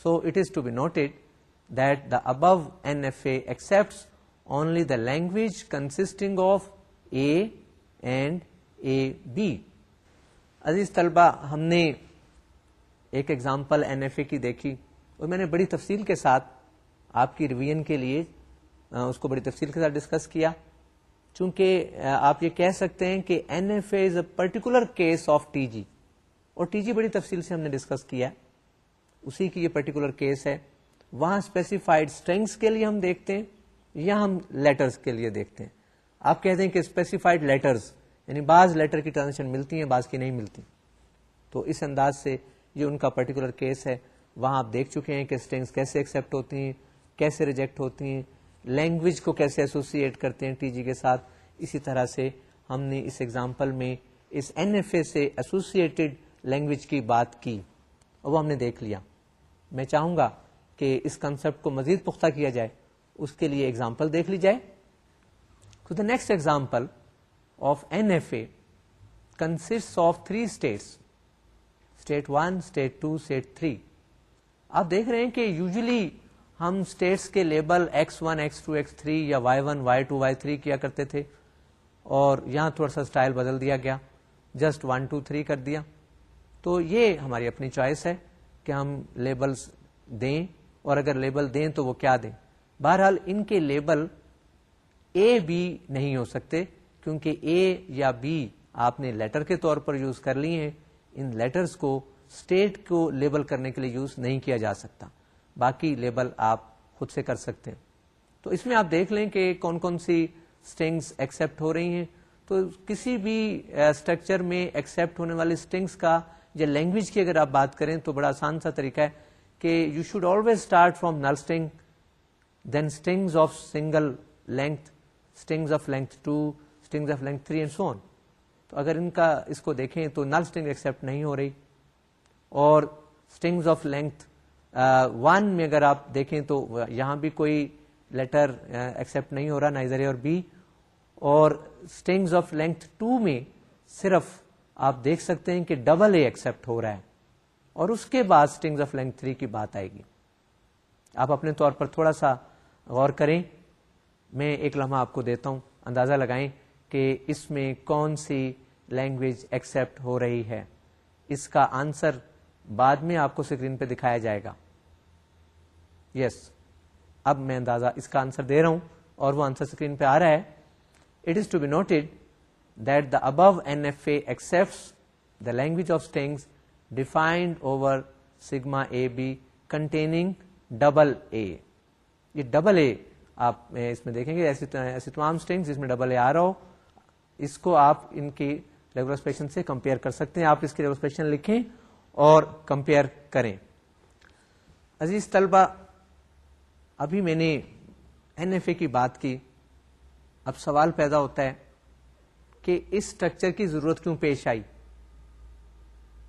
so it is to be noted that the above N F A accept only the language consisting of A and A B عزیز طلبہ، ہم نے ایک ایگزامپل این ایف اے کی دیکھی اور میں نے بڑی تفصیل کے ساتھ آپ کی ریویژن کے لیے اس کو بڑی تفصیل کے ساتھ ڈسکس کیا۔ چونکہ آپ یہ کہہ سکتے ہیں کہ N F A is a particular case of T G اور ٹی جی بڑی تفصیل سے ہم نے ڈسکس کیا اسی کی یہ پرٹیکولر کیس ہے۔ وہاں اسپیسیفائڈ اسٹرینگس کے لیے ہم دیکھتے ہیں، یا ہم لیٹرز کے لیے دیکھتے ہیں۔ آپ کہتے ہیں کہ اسپیسیفائڈ لیٹرز یعنی بعض لیٹر کی ٹرانزیکشن ملتی ہیں، بعض کی نہیں ملتی۔ تو اس انداز سے یہ ان کا پرٹیکولر کیس ہے۔ وہاں آپ دیکھ چکے ہیں کہ اسٹینگس کیسے ایکسپٹ ہوتی ہیں، کیسے ریجیکٹ ہوتی ہیں۔ لینگویج کو کیسے ایسوسیٹ کرتے ہیں ٹی جی کے ساتھ؟ اسی طرح سے ہم نے اس ایگزامپل میں اس این ایف اے سے ایسوسیٹڈ لینگویج کی بات کی۔ اور وہ ہم نے دیکھ لیا۔ میں چاہوں گا کہ اس کنسپٹ کو مزید پختہ کیا جائے۔ اس کے لیے ایگزامپل دیکھ لی جائے۔ تو the next example of N F A consist of three states state one state two state three آپ دیکھ رہے ہیں کہ یوزلی ہم اسٹیٹس کے label X one X two X three یا Y one Y two Y three کیا کرتے تھے اور یہاں تھوڑا سا اسٹائل بدل دیا گیا۔ جسٹ ون ٹو تھری کر دیا۔ تو یہ ہماری اپنی چوائس ہے کہ ہم لیبلس دیں اور اگر لیبل دیں تو وہ کیا دیں۔ بہرحال ان کے لیبل اے بی نہیں ہو سکتے کیونکہ اے یا بی آپ نے لیٹر کے طور پر یوز کر لی ہیں۔ ان لیٹرز کو اسٹیٹ کو لیبل کرنے کے لیے یوز نہیں کیا جا سکتا۔ باقی لیبل آپ خود سے کر سکتے ہیں۔ تو اس میں آپ دیکھ لیں کہ کون کون سی اسٹنگس ایکسپٹ ہو رہی ہیں۔ تو کسی بھی اسٹرکچر میں ایکسپٹ ہونے والے اسٹنگس کا یا لینگویج کی اگر آپ بات کریں تو بڑا آسان سا طریقہ ہے کہ you should always start from null string then strings of single length strings of length two strings of length three and so on اگر ان کا اس کو دیکھیں تو نل اسٹنگ ایکسپٹ نہیں ہو رہی اور strings of length Uh, one میں اگر آپ دیکھیں تو یہاں بھی کوئی لیٹر ایکسپٹ uh, نہیں ہو رہا نائزر اور بی اور اسٹنگز آف لینتھ ٹو میں صرف آپ دیکھ سکتے ہیں کہ ڈبل اے ایکسپٹ ہو رہا ہے اور اس کے بعد اسٹنگز آف لینتھ تھری کی بات آئے گی۔ آپ اپنے طور پر تھوڑا سا غور کریں۔ میں ایک لمحہ آپ کو دیتا ہوں، اندازہ لگائیں کہ اس میں کون سی لینگویج ایکسپٹ ہو رہی ہے۔ اس کا آنسر بعد میں آپ کو اسکرین پہ دکھایا جائے گا۔ یس yes. اب میں اندازہ اس کا آنسر دے رہا ہوں اور وہ آنسر اسکرین پہ آ رہا ہے۔ It is to be noted that the above N F A accept the language of strings defined over sigma A B containing double A یہ ڈبل اے آپ اس میں دیکھیں گے ایسی ایسی تمام اسٹنگ جس میں ڈبل اے آ رہا ہو، اس کو آپ ان کی ریگولرسپیشن سے کمپیئر کر سکتے ہیں۔ آپ اس کی ریگولرسپیشن لکھیں اور کمپیئر کریں۔ عزیز طلبہ ابھی میں نے این ایف اے کی بات کی۔ اب سوال پیدا ہوتا ہے کہ اس اسٹرکچر کی ضرورت کیوں پیش آئی؟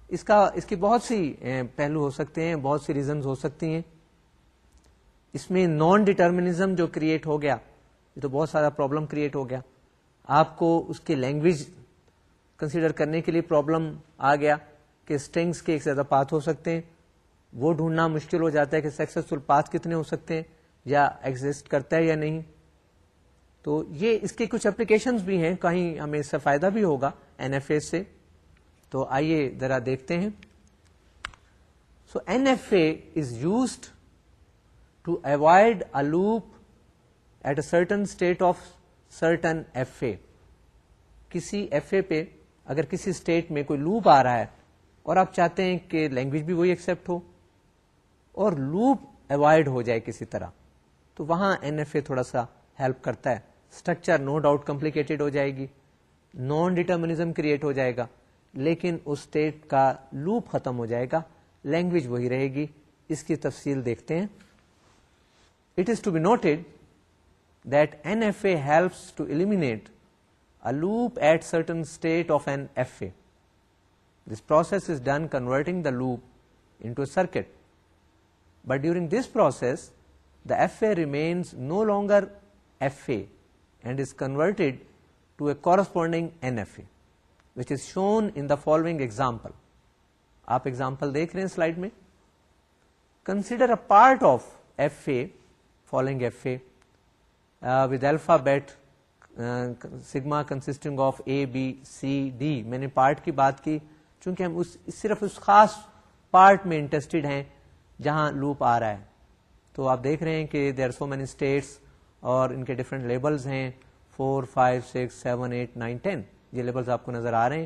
اس کا، اس کی بہت سی پہلو ہو سکتے ہیں، بہت سی ریزنز ہو سکتی ہیں۔ اس میں نان ڈیٹرمنیزم جو کریٹ ہو گیا، یہ تو بہت سارا پرابلم کریٹ ہو گیا۔ آپ کو اس کی لینگویج کنسیڈر کرنے کے لیے پرابلم آ گیا۔ کہ اسٹنگس کے ایک زیادہ پاتھ ہو سکتے ہیں۔ وہ ڈھونڈنا مشکل ہو جاتا ہے کہ سکسیسفل پاتھ کتنے ہو سکتے ہیں یا ایگزٹ کرتا ہے یا نہیں۔ تو یہ اس کے کچھ اپلیکیشن بھی ہیں، کہیں ہمیں اس سے فائدہ بھی ہوگا این ایف اے سے۔ تو آئیے ذرا دیکھتے ہیں۔ So N F A is used to avoid a loop at a certain state of certain F A کسی ایف اے پہ اگر کسی اسٹیٹ میں کوئی لوپ آ رہا ہے اور آپ چاہتے ہیں کہ لینگویج بھی وہی ایکسپٹ ہو اور لوپ اوائڈ ہو جائے کسی طرح، تو وہاں این ایف اے تھوڑا سا ہیلپ کرتا ہے۔ اسٹرکچر نو ڈاؤٹ کمپلیکیٹڈ ہو جائے گی نان ڈیٹرمنیزم کریٹ ہو جائے گا، لیکن اس اسٹیٹ کا لوپ ختم ہو جائے گا لینگویج وہی رہے گی۔ اس کی تفصیل دیکھتے ہیں۔ It is to be noted that N F A helps to eliminate a loop at certain state of N F A this process is done converting the loop in circuit but during this process the F A remains no longer F A and is converted to a corresponding N F A which is shown in the following example آپ ایگزامپل دیکھ رہے ہیں سلائڈ میں. Consider a part of F A following F A with alphabet sigma consisting of A B C D میں نے پارٹ کی بات کی. چونکہ ہم اس، صرف اس خاص پارٹ میں انٹرسٹڈ ہیں جہاں لوپ آ رہا ہے۔ تو آپ دیکھ رہے ہیں کہ دیر سو مینی اسٹیٹس اور ان کے ڈفرینٹ لیبلز ہیں۔ Four five six seven eight nine ten یہ لیبلز آپ کو نظر آ رہے ہیں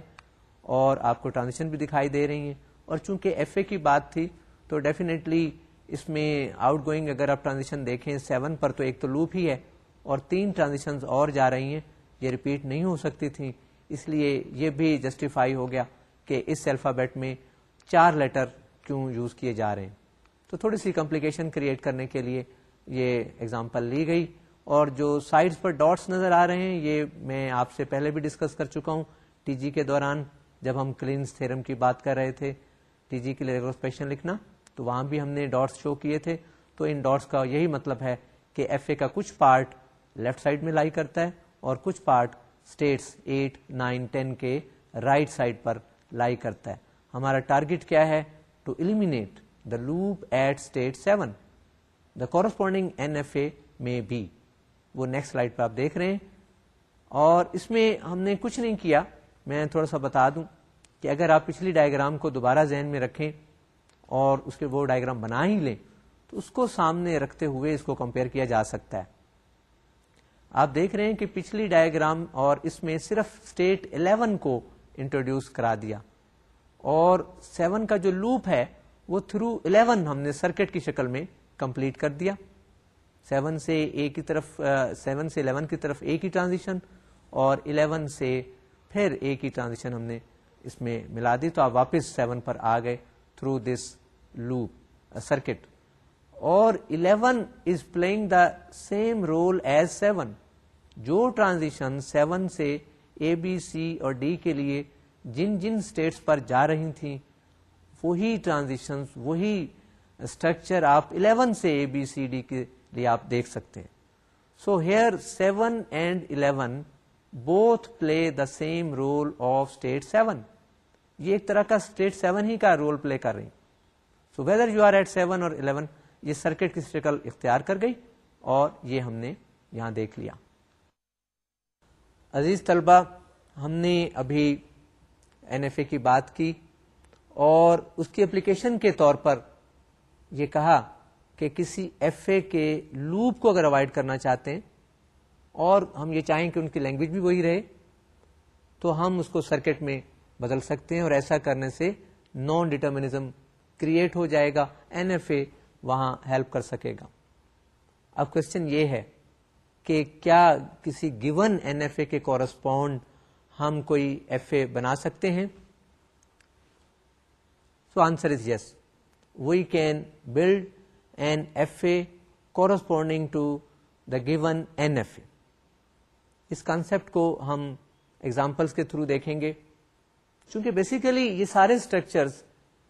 اور آپ کو ٹرانزیکشن بھی دکھائی دے رہی ہیں۔ اور چونکہ ایف اے کی بات تھی تو ڈیفینیٹلی اس میں آؤٹ گوئنگ اگر آپ ٹرانزیکشن دیکھیں سیون پر تو ایک تو لوپ ہی ہے اور تین ٹرانزیکشن اور جا رہی ہیں۔ یہ ریپیٹ نہیں ہو سکتی تھیں۔ اس لیے یہ بھی جسٹیفائی ہو گیا۔ کہ اس الفابیٹ میں چار لیٹر کیوں یوز کیے جا رہے ہیں۔ تو تھوڑی سی کمپلیکیشن کریٹ کرنے کے لیے یہ ایگزامپل لی گئی۔ اور جو سائڈس پر ڈاٹس نظر آ رہے ہیں، یہ میں آپ سے پہلے بھی ڈسکس کر چکا ہوں۔ ٹی جی کے دوران جب ہم کلینس تھرم کی بات کر رہے تھے ٹی جی کے لیے ریگولسپیشن لکھنا، تو وہاں بھی ہم نے ڈاٹس شو کیے تھے۔ تو ان ڈاٹس کا یہی مطلب ہے کہ ایف اے کا کچھ پارٹ لیفٹ سائڈ میں لائی کرتا ہے اور کچھ part states eight nine ten کے رائٹ سائڈ پر لائی کرتا ہے۔ ہمارا ٹارگیٹ کیا ہے؟ To eliminate the loop at state seven the corresponding N F A میں بی وہ نیکسٹ سلائڈ پہ آپ دیکھ رہے ہیں۔ اور اس میں ہم نے کچھ نہیں کیا۔ میں تھوڑا سا بتا دوں کہ اگر آپ پچھلی ڈائگرام کو دوبارہ ذہن میں رکھیں اور اس کے وہ ڈائگرام بنا ہی لیں، تو اس کو سامنے رکھتے ہوئے اس کو کمپیئر کیا جا سکتا ہے۔ آپ دیکھ رہے ہیں کہ پچھلی ڈائگرام اور اس میں صرف اسٹیٹ 11 کو انٹروڈیوس کرا دیا۔ اور سیون کا جو لوپ ہے، وہ تھرو 11 ہم نے سرکٹ کی شکل میں کمپلیٹ کر دیا۔ سیون سے اے کی طرف سیون سے الیون کی طرف اے کی ٹرانزیشن اور الیون سے پھر اے کی ٹرانزیشن ہم نے اس میں ملا دی۔ تو آپ واپس سیون پر آ گئے تھرو دس لوپ سرکٹ اور eleven is playing the same role as seven جو ٹرانزیشن سیون سے اے بی سی اور ڈی کے لیے جن جن اسٹیٹس پر جا رہی تھیں، وہی ٹرانزیشن وہی اسٹرکچر آپ الیون سے اے بی سی ڈی کے لیے آپ دیکھ سکتے ہیں۔ So here seven and eleven both play the same role of state seven یہ ایک طرح کا اسٹیٹ سیون ہی کا رول پلے کر رہی so whether you are at seven اور الیون یہ سرکٹ کی شکل اختیار کر گئی اور یہ ہم نے یہاں دیکھ لیا۔ عزیز طلبہ، ہم نے ابھی این ایف اے کی بات کی اور اس کی اپلیکیشن کے طور پر یہ کہا کہ کسی ایف اے کے لوپ کو اگر اوائڈ کرنا چاہتے ہیں اور ہم یہ چاہیں کہ ان کی لینگویج بھی وہی رہے، تو ہم اس کو سرکٹ میں بدل سکتے ہیں اور ایسا کرنے سے نان ڈیٹرمنیزم کریٹ ہو جائے گا، این ایف اے وہاں ہیلپ کر سکے گا۔ اب کوشچن یہ ہے کہ کیا کسی گیون این ایف اے کے کورسپونڈ ہم کوئی ایف اے بنا سکتے ہیں؟ So answer is yes we can build N F A corresponding to the given N F A us concept کو ہم ایگزامپلس کے تھرو دیکھیں گے۔ چونکہ بیسیکلی یہ سارے اسٹرکچرس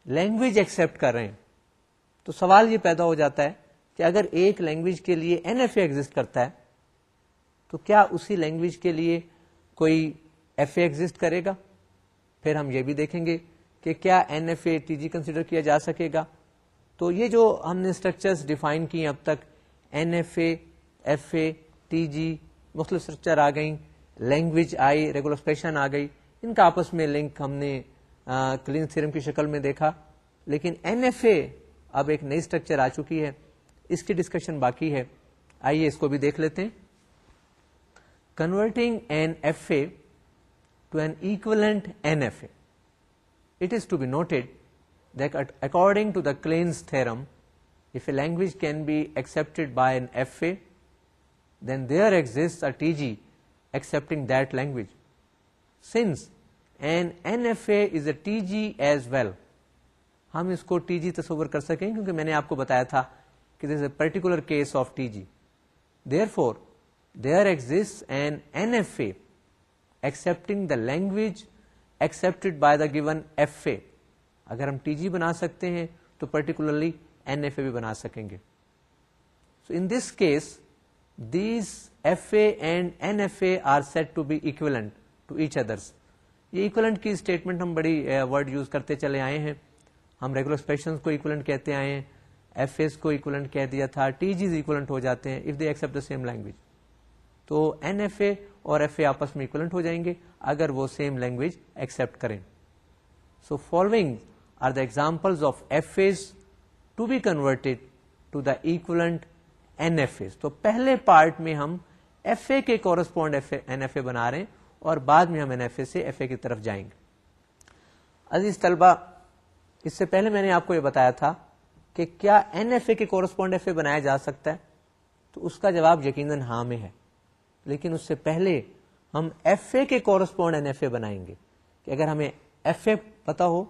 لینگویج ایکسپٹ کر رہے ہیں۔ تو سوال یہ پیدا ہو جاتا ہے کہ اگر ایک لینگویج کے لیے این ایف اے ایگزٹ کرتا ہے تو کیا اسی لینگویج کے لیے کوئی ایف اے ایگزٹ کرے گا؟ پھر ہم یہ بھی دیکھیں گے کہ کیا N F A T G consider کیا جا سکے گا؟ تو یہ جو ہم نے اسٹرکچر ڈیفائن کی اب تک، N F A F A, T G مختلف اسٹرکچر آ گئی لینگویج آئی ریگولرسپیشن آ گئی، ان کا آپس میں لنک ہم نے کلین تھرم کی شکل میں دیکھا۔ لیکن این ایف اے اب ایک نئی اسٹرکچر آ چکی ہے، اس کی ڈسکشن باقی ہے۔ آئیے اس کو بھی دیکھ لیتے ہیں۔ Converting N F A to an equivalent N F A it is to be noted that according to the Kleene's theorem if a language can be accepted by N F A then there exist a T G accepting that language since an N F A is a T G as well ہم اس کو ٹی جی تصور کر سکیں، کیونکہ میں نے آپ کو بتایا تھا کہ this a particular case of T G therefore there exist an N F A accepting the language accepted by the given F A اگر ہم ٹی جی بنا سکتے ہیں تو پرٹیکولرلی این ایف اے بھی بنا سکیں گے. So in this case these F A and N F A are set to be equivalent to each others یہ اکولنٹ کی اسٹیٹمنٹ ہم بڑی eh, ورڈ یوز کرتے چلے آئے ہیں. ہم ریگولر اسپیشن کو اکولنٹ کہتے آئے ہیں. ایف ایس کو اکولنٹ کہہ دیا تھا. ٹی جیز اکولنٹ ہو جاتے ہیں if they accept the same language تو این ایف اے اور ایف اے آپس میں اکولنٹ ہو جائیں گے اگر وہ سیم لینگویج ایکسپٹ کریں۔ So following are the example of F As to be converted to the equivalent N F A تو پہلے پارٹ میں ہم ایف اے کے کورسپونڈ این ایف اے بنا رہے ہیں اور بعد میں ہم این ایف اے سے ایف اے کی طرف جائیں گے۔ عزیز طلبہ، اس سے پہلے میں نے آپ کو یہ بتایا تھا کہ کیا این ایف اے کے کورسپونڈ ایف اے بنایا جا سکتا ہے؟ تو اس کا جواب یقیناً ہاں میں ہے۔ لیکن اس سے پہلے ہم ایف اے کے کورسپونڈ این ایف اے بنائیں گے کہ اگر ہمیں ایف اے پتا ہو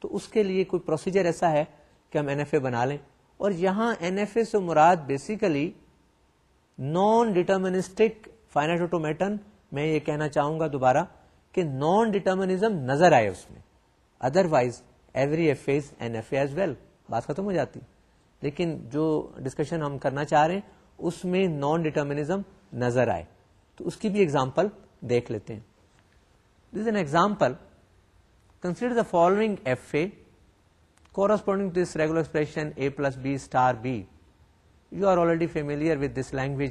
تو اس کے لیے کوئی پروسیجر ایسا ہے کہ ہم این ایف اے بنا لیں۔ اور یہاں این ایف اے سے مراد basically non deterministic finite automaton میں یہ کہنا چاہوں گا دوبارہ کہ نان ڈیٹرمنیزم نظر آئے اس میں۔ Otherwise every F is N F as well بات ختم ہو جاتی۔ لیکن جو ڈسکشن ہم کرنا چاہ رہے ہیں، اس میں نان ڈیٹرمنیزم نظر آئے۔ تو اس کی بھی ایگزامپل دیکھ لیتے ہیں۔ This an example consider the following F A corresponding to this regular expression A plus B star B you are already familiar with this language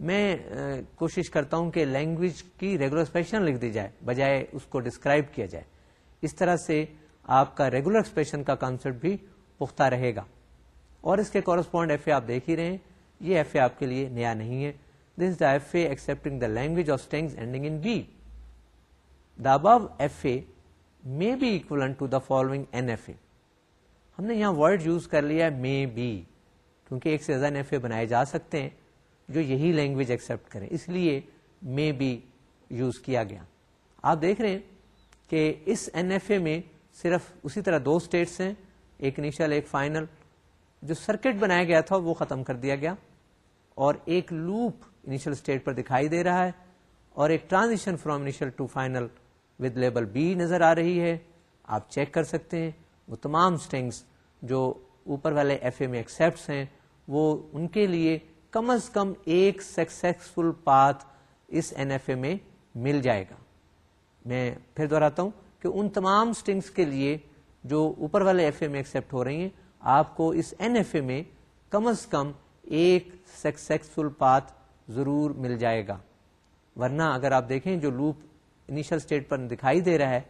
میں کوشش کرتا ہوں کہ لینگویج کی ریگولر ایکسپریشن لکھ دی جائے، بجائے اس کو ڈسکرائب کیا جائے۔ اس طرح سے آپ کا ریگولر ایکسپریشن کا کانسپٹ بھی پختہ رہے گا۔ اور اس کے کورسپونڈ ایف اے آپ دیکھ ہی رہے ہیں۔ یہ ایف اے آپ کے لیے نیا نہیں ہے۔ This the F A accepting the language of strings ending in B the above F A may be equivalent to the following N F A ہم نے یہاں ورڈ یوز کر لیا مے بی کیونکہ ایک سے زیادہ ایف اے بنائے جا سکتے ہیں جو یہی لینگویج ایکسپٹ کریں۔ اس لیے مے بی یوز کیا گیا۔ آپ دیکھ رہے ہیں کہ اس این ایف اے میں صرف اسی طرح دو اسٹیٹس ہیں، ایک انیشل ایک فائنل جو سرکٹ بنایا گیا تھا، وہ ختم کر دیا گیا اور ایک لوپ انیشل اسٹیٹ پر دکھائی دے رہا ہے اور ایک transition from initial to final with label B نظر آ رہی ہے۔ آپ چیک کر سکتے ہیں۔ وہ تمام اسٹینگس جو اوپر والے ایف اے میں ایکسپٹ ہیں، وہ ان کے لیے کم از کم ایک سکسیسفل پاتھ اس این ایف اے میں مل جائے گا۔ میں پھر دوہراتا ہوں کہ ان تمام اسٹنگس کے لیے جو اوپر والے ایف اے میں ایکسپٹ ہو رہی ہیں، آپ کو اس این ایف اے میں کم از کم ایک سکسیسفل پاتھ ضرور مل جائے گا۔ ورنہ اگر آپ دیکھیں جو لوپ انیشل اسٹیٹ پر دکھائی دے رہا ہے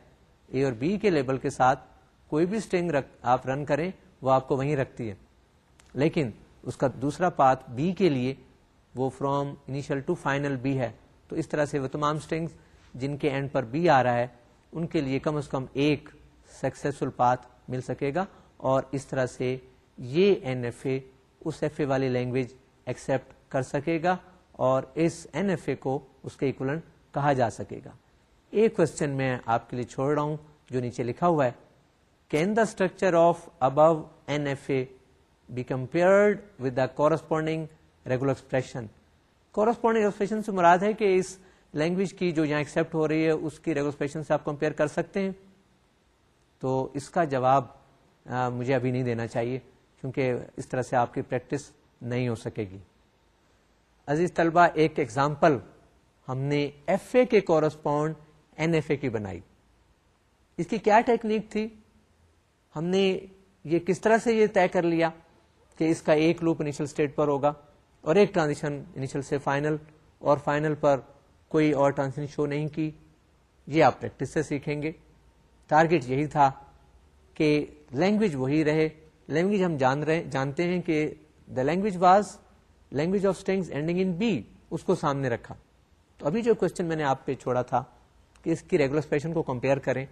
اے اور بی کے لیبل کے ساتھ کوئی بھی اسٹنگ آپ رن کریں، وہ آپ کو وہیں رکھتی ہے۔ لیکن اس کا دوسرا پاتھ بی کے لیے وہ from initial to final B ہے۔ تو اس طرح سے وہ تمام اسٹنگس جن کے اینڈ پر بی آ رہا ہے، ان کے لیے کم از کم ایک سکسیسفل پاتھ مل سکے گا۔ اور اس طرح سے یہ این ایف اے اس ایف اے والی لینگویج ایکسپٹ کر سکے گا۔ اور اس این ایف اے کو اس کے اکولنٹ کہا جا سکے گا۔ ایک کوشچن میں آپ کے لیے چھوڑ رہا ہوں، جو نیچے لکھا ہوا ہے۔ Can the structure of above N F A be compared with the corresponding regular expression corresponding expression سے مراد ہے کہ اس لینگویج کی جو یہاں ایکسپٹ ہو رہی ہے، اس کی ریگولر ایکسپریشن سے آپ کمپیئر کر سکتے ہیں۔ تو اس کا جواب مجھے ابھی نہیں دینا چاہیے، کیونکہ اس طرح سے آپ کی پریکٹس نہیں ہو سکے گی۔ عزیز طلبہ، ایک ایگزامپل ہم نے ایف اے کے کورسپونڈ این ایف اے کی بنائی۔ اس کی کیا ٹیکنیک تھی؟ ہم نے یہ کس طرح سے یہ طے کر لیا کہ اس کا ایک لوپ انیشل اسٹیٹ پر ہوگا اور ایک ٹرانزیشن انیشل سے فائنل اور فائنل پر کوئی اور ٹرانزیشن شو نہیں کی۔ یہ آپ پریکٹس سے سیکھیں گے۔ ٹارگیٹ یہی تھا کہ لینگویج وہی رہے۔ لینگویج ہم جان رہے جانتے ہیں کہ the language was language of strings ending in B اس کو سامنے رکھا تو ابھی جو کوشچن میں نے آپ پہ چھوڑا تھا کہ اس کی ریگولر اسپیشن کو کمپیئر کریں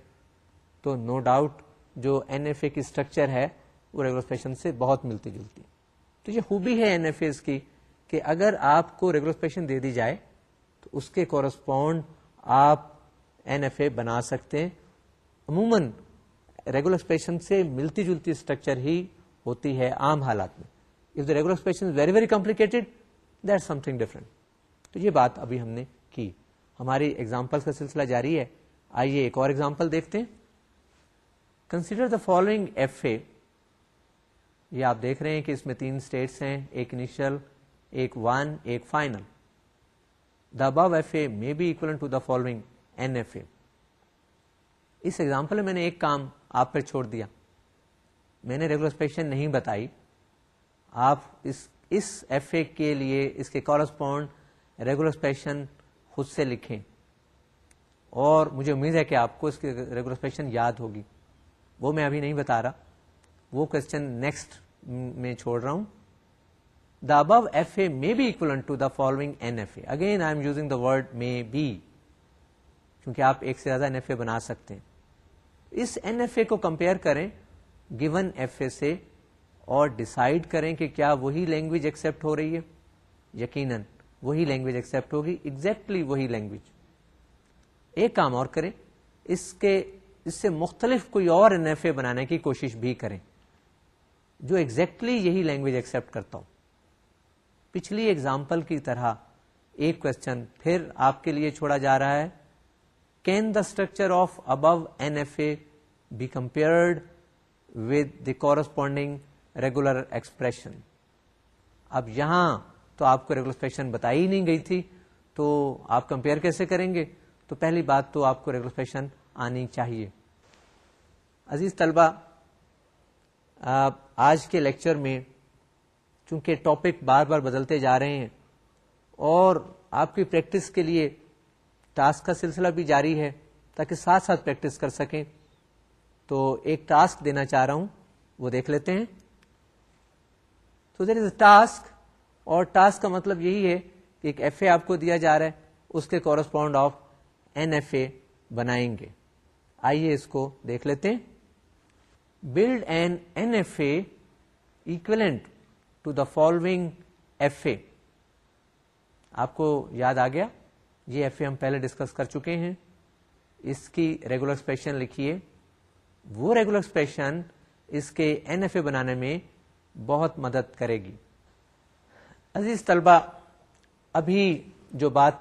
تو نو ڈاؤٹ جو این ایف اے کی اسٹرکچر ہے وہ ریگولر اسپیشن سے بہت ملتی جلتی تو یہ خوبی ہے این ایف اے کی کہ اگر آپ کو ریگولر اسپیشن دے دی جائے تو اس کے کورسپونڈ آپ این ایف اے بنا سکتے ہیں عموماً ریگولر ایکسپریشن سے ملتی جلتی اسٹرکچر ہی ہوتی ہے عام حالات میں if the regular expression very very complicated that something different تو یہ بات ابھی ہم نے کی۔ ہماری ایگزامپل کا سلسلہ جاری ہے۔ آئیے ایک اور ایگزامپل دیکھتے ہیں۔ Consider the following F A یہ آپ دیکھ رہے ہیں کہ اس میں تین اسٹیٹس ہیں۔ ایک انیشل ایک ون ایک final the above F A may be equal to the following N F A us example میں میں نے ایک کام آپ پہ چھوڑ دیا۔ میں نے ریگولر اسپیشن نہیں بتائی۔ آپ اس اس ایف اے کے لیے اس کے کورسپونڈ ریگولر اسپیشن خود سے لکھیں۔ اور مجھے امید ہے کہ آپ کو اس کی ریگولر اسپیشن یاد ہوگی۔ وہ میں ابھی نہیں بتا رہا۔ وہ کوشچن نیکسٹ میں چھوڑ رہا ہوں۔ The above F A may be equal to the following N F A again I am using the word may be کیونکہ آپ ایک سے زیادہ این ایف اے بنا سکتے ہیں۔ اس این ایف اے کو کمپیئر کریں گیون ایف اے سے اور ڈسائڈ کریں کہ کیا وہی لینگویج ایکسپٹ ہو رہی ہے؟ یقیناً وہی لینگویج ایکسپٹ ہوگی ایگزیکٹلی وہی لینگویج ایک کام اور کریں، اس کے، اس سے مختلف کوئی اور این ایف اے بنانے کی کوشش بھی کریں، جو ایگزیکٹلی یہی لینگویج ایکسپٹ کرتا ہوں پچھلی ایگزامپل کی طرح ایک کوشچن پھر آپ کے لیے چھوڑا جا رہا ہے۔ Can the structure of above N F A be compared with the corresponding regular expression اب یہاں تو آپ کو ریگولر ایکسپریشن بتائی نہیں گئی تھی، تو آپ کمپیئر کیسے کریں گے؟ تو پہلی بات تو آپ کو ریگولر ایکسپریشن آنی چاہیے۔ عزیز طلبہ آج کے لیکچر میں چونکہ ٹاپک بار بار بدلتے جا رہے ہیں اور آپ کی پریکٹس کے لیے ٹاسک کا سلسلہ بھی جاری ہے تاکہ ساتھ ساتھ پریکٹس کر سکیں، تو ایک ٹاسک دینا چاہ رہا ہوں، وہ دیکھ لیتے ہیں۔ تو دیر از اے ٹاسک اور ٹاسک کا مطلب یہی ہے کہ ایک ایف اے آپ کو دیا جا رہا ہے، اس کے correspond of N F A بنائیں گے۔ آئیے اس کو دیکھ لیتے ہیں۔ Build an N F A equivalent to the following F A آپ کو یاد آ گیا؟ یہ ایف اے ہم پہلے ڈسکس کر چکے ہیں۔ اس کی ریگولر ایکسپریشن لکھیے۔ وہ ریگولر ایکسپریشن اس کے این ایف اے بنانے میں بہت مدد کرے گی۔ عزیز طلبہ ابھی جو بات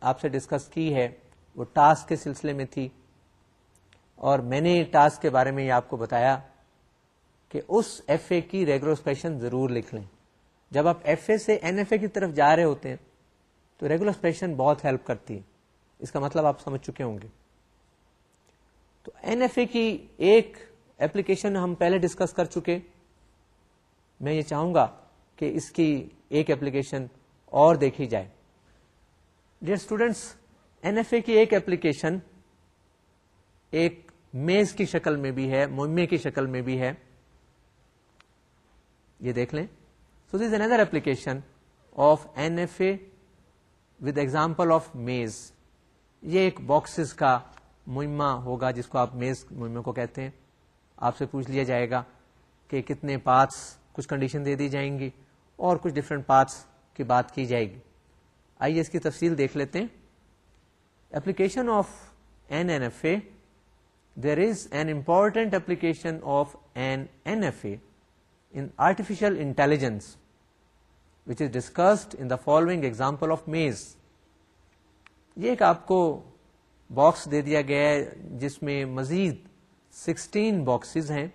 آپ سے ڈسکس کی ہے، وہ ٹاسک کے سلسلے میں تھی۔ اور میں نے ٹاسک کے بارے میں یہ آپ کو بتایا کہ اس ایف اے کی ریگولر ضرور لکھ لیں۔ جب آپ ایف اے سے این ایف اے کی طرف جا رہے ہوتے ہیں، تو ریگولر بہت ہیلپ کرتی ہے۔ اس کا مطلب آپ سمجھ چکے ہوں گے۔ تو این ایف اے کی ایک ایپلیکیشن ہم پہلے ڈسکس کر چکے۔ میں یہ چاہوں گا کہ اس کی ایک ایپلیکیشن اور دیکھی جائے۔ Dear students N F A کی ایک ایپلیکیشن ایک میز کی شکل میں بھی ہے، مومے کی شکل میں بھی ہے۔ یہ دیکھ لیں۔ So this another application of N F A with example of maze یہ ایک باکسز کا مہمہ ہوگا جس کو آپ میز مہمے کو کہتے ہیں۔ آپ سے پوچھ لیا جائے گا کہ کتنے پارٹس کچھ کنڈیشن دے دی جائیں گی اور کچھ ڈفرینٹ پارٹس کی بات کی جائے گی۔ آئیے اس کی تفصیل دیکھ لیتے ہیں۔ Application of an N F A there is an important application of an N F A in artificial intelligence which is discussed in the following example of maze یہ ایک آپ کو باکس دے دیا گیا ہے، جس میں مزید سکسٹین باکسز ہیں۔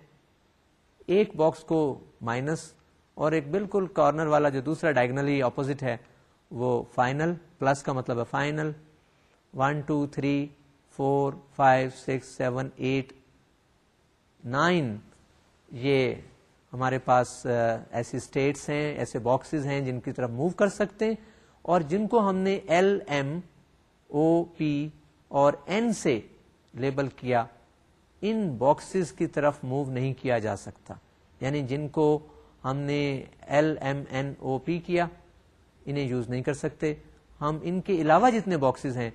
ایک باکس کو مائنس اور ایک بالکل کارنر والا جو دوسرا ڈائگنلی اپوزٹ ہے، وہ فائنل پلس کا مطلب ہے final one two three four five six seven eight nine یہ ہمارے پاس uh, ایسی اسٹیٹس ہیں، ایسے باکسز ہیں جن کی طرف موو کر سکتے ہیں اور جن کو ہم نے ایل ایم او پی اور این سے لیبل کیا، ان باکسز کی طرف موو نہیں کیا جا سکتا۔ یعنی جن کو ہم نے L M N O P کیا، انہیں یوز نہیں کر سکتے۔ ہم ان کے علاوہ جتنے باکسز ہیں،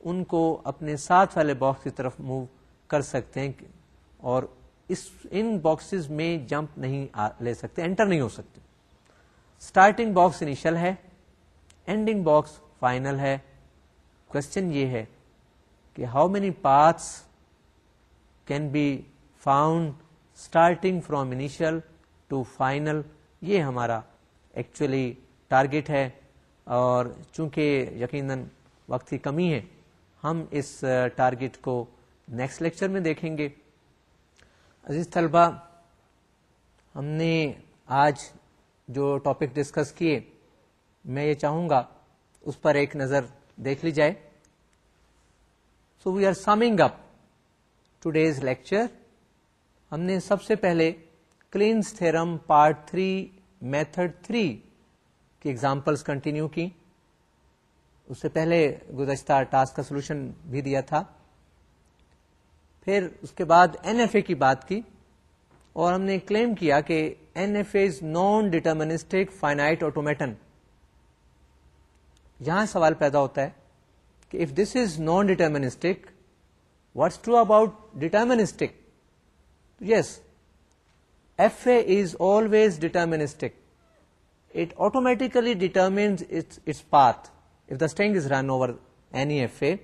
ان کو اپنے ساتھ والے باکس کی طرف موو کر سکتے ہیں اور اس، ان باکسز میں جمپ نہیں لے سکتے، انٹر نہیں ہو سکتے۔ اسٹارٹنگ باکس انیشل ہے اینڈنگ باکس فائنل ہے۔ کوشچن یہ ہے کہ how many parts can be found starting from initial to final یہ ہمارا ایکچولی ٹارگیٹ ہے اور چونکہ یقیناً وقت کی کمی ہے، ہم اس ٹارگیٹ کو نیکسٹ لیکچر میں دیکھیں گے۔ عزیز طلبہ ہم نے آج جو ٹاپک ڈسکس کیے، میں یہ چاہوں گا اس پر ایک نظر دیکھ لی جائے۔ So we are summing up today's lecture ہم نے سب سے پہلے Kleene's theorem part three method three کی ایگزامپلس کنٹینیو کی۔ اس سے پہلے گزشتہ ٹاسک کا سولوشن بھی دیا تھا۔ پھر اس کے بعد این ایف اے کی بات کی اور ہم نے کلیم کیا کہ N F A is non deterministic finite automaton یہاں سوال پیدا ہوتا ہے کہ if this is non deterministic what's true about deterministic yes F A is always deterministic it automatically determines its path if the string is run over any FA,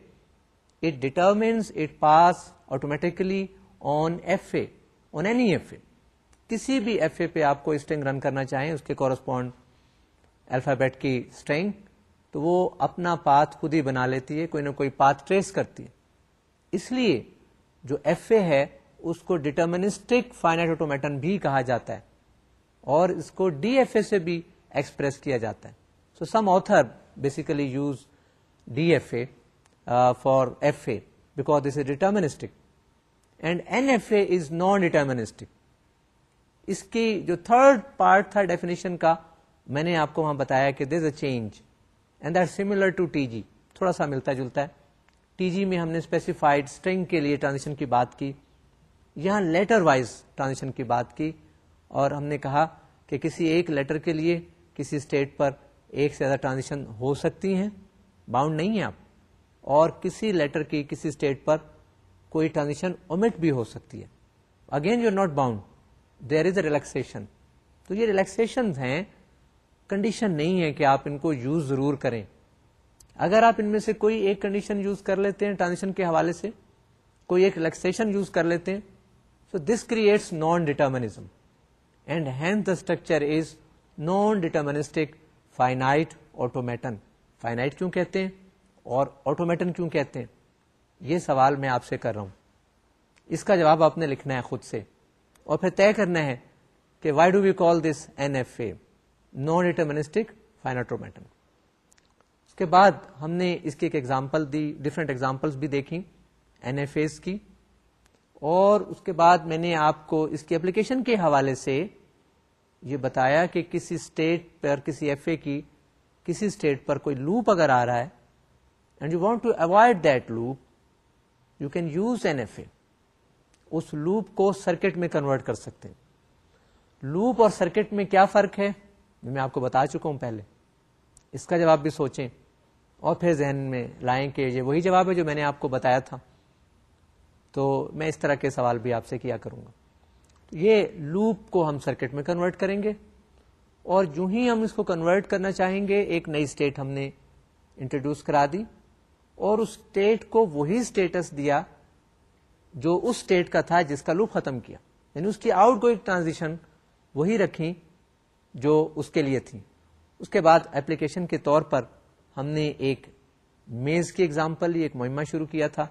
it determines it pass automatically on FA, on any FA. کسی بھی ایف اے پہ آپ کو اسٹرنگ رن کرنا چاہیں اس کے کورسپونڈ الفابیٹ کی اسٹرنگ تو وہ اپنا پاتھ خود ہی بنا لیتی ہے کوئی نہ کوئی پاتھ ٹریس کرتی ہے۔ اس لیے جو ایف اے ہے اس کو ڈیٹرمنسٹک فائنٹ آٹومیٹن بھی کہا جاتا ہے اور اس کو ڈی ایف اے سے بھی ایکسپریس کیا جاتا ہے۔ So some author basically use DFA uh, for FA because this is deterministic. And NFA is non-deterministic. اس کی جو تھرڈ پارٹ تھا ڈیفینیشن کا میں نے آپ کو وہاں بتایا کہ there a change and that similar to T G تھوڑا سا ملتا جلتا ہے۔ ٹی جی میں ہم نے اسپیسیفائڈ اسٹرنگ کے لیے ٹرانزیکشن کی بات کی۔ یہاں لیٹر وائز ٹرانزیکشن کی بات کی اور ہم نے کہا کہ کسی ایک لیٹر کے لیے کسی اسٹیٹ پر ایک سے زیادہ ٹرانزیکشن ہو سکتی ہیں باؤنڈ نہیں ہے آپ۔ اور کسی لیٹر کی کسی اسٹیٹ پر کوئی ٹرانزیکشن اومٹ بھی ہو سکتی ہے۔ Again you not bound there is a relaxation تو یہ ریلیکسن ہیں کنڈیشن نہیں ہے کہ آپ ان کو یوز ضرور کریں۔ اگر آپ ان میں سے کوئی ایک کنڈیشن یوز کر لیتے ہیں ٹرانزیکشن کے حوالے سے، کوئی ایک ریلیکسن یوز کر لیتے ہیں so this creates non determinism and hand the structure is non deterministic finite automaton finite کیوں کہتے ہیں اور آٹومیٹن کیوں کہتے ہیں یہ سوال میں آپ سے کر رہا ہوں اس کا جواب آپ نے لکھنا ہے خود سے اور پھر طے کرنا ہے کہ why do we call this N F A non deterministic finite automaton اس کے بعد ہم نے اس کی ایک ایگزامپل دی ڈفرنٹ ایگزامپل بھی دیکھی این ایف اے کی اور اس کے بعد میں نے آپ کو اس کی اپلیکیشن کے حوالے سے یہ بتایا کہ کسی اسٹیٹ پر، کسی ایف اے کی، کسی اسٹیٹ پر کوئی لوپ اگر آ رہا ہے and you want to avoid that loop you can use N F A us loop کو سرکٹ میں کنورٹ کر سکتے ہیں۔ لوپ اور سرکٹ میں کیا فرق ہے؟ میں آپ کو بتا چکا ہوں پہلے۔ اس کا جواب بھی سوچیں اور پھر ذہن میں لائیں کہ یہ وہی جواب ہے جو میں نے آپ کو بتایا تھا۔ تو میں اس طرح کے سوال بھی آپ سے کیا کروں گا۔ یہ لوپ کو ہم سرکٹ میں کنورٹ کریں گے اور جو ہی ہم اس کو کنورٹ کرنا چاہیں گے، ایک نئی اسٹیٹ ہم نے انٹروڈیوس کرا دی اور اس اسٹیٹ کو وہی اسٹیٹس دیا جو اس اسٹیٹ کا تھا جس کا لوپ ختم کیا۔ یعنی اس کی آؤٹ گوئنگ ٹرانزیشن وہی رکھی جو اس کے لیے تھی۔ اس کے بعد ایپلیکیشن کے طور پر ہم نے ایک میز کی ایگزامپل ایک مہمہ شروع کیا تھا۔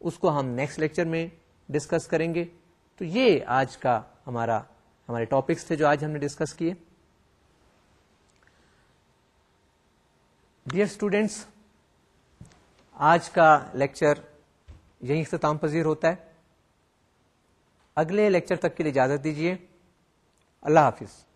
اس کو ہم نیکسٹ لیکچر میں ڈسکس کریں گے۔ تو یہ آج کا ہمارا ہمارے ٹاپکس تھے جو آج ہم نے ڈسکس کیے۔ ڈیئر اسٹوڈینٹس آج کا لیکچر یہی اختتام پذیر ہوتا ہے۔ اگلے لیکچر تک کے لیے اجازت دیجیے اللہ حافظ۔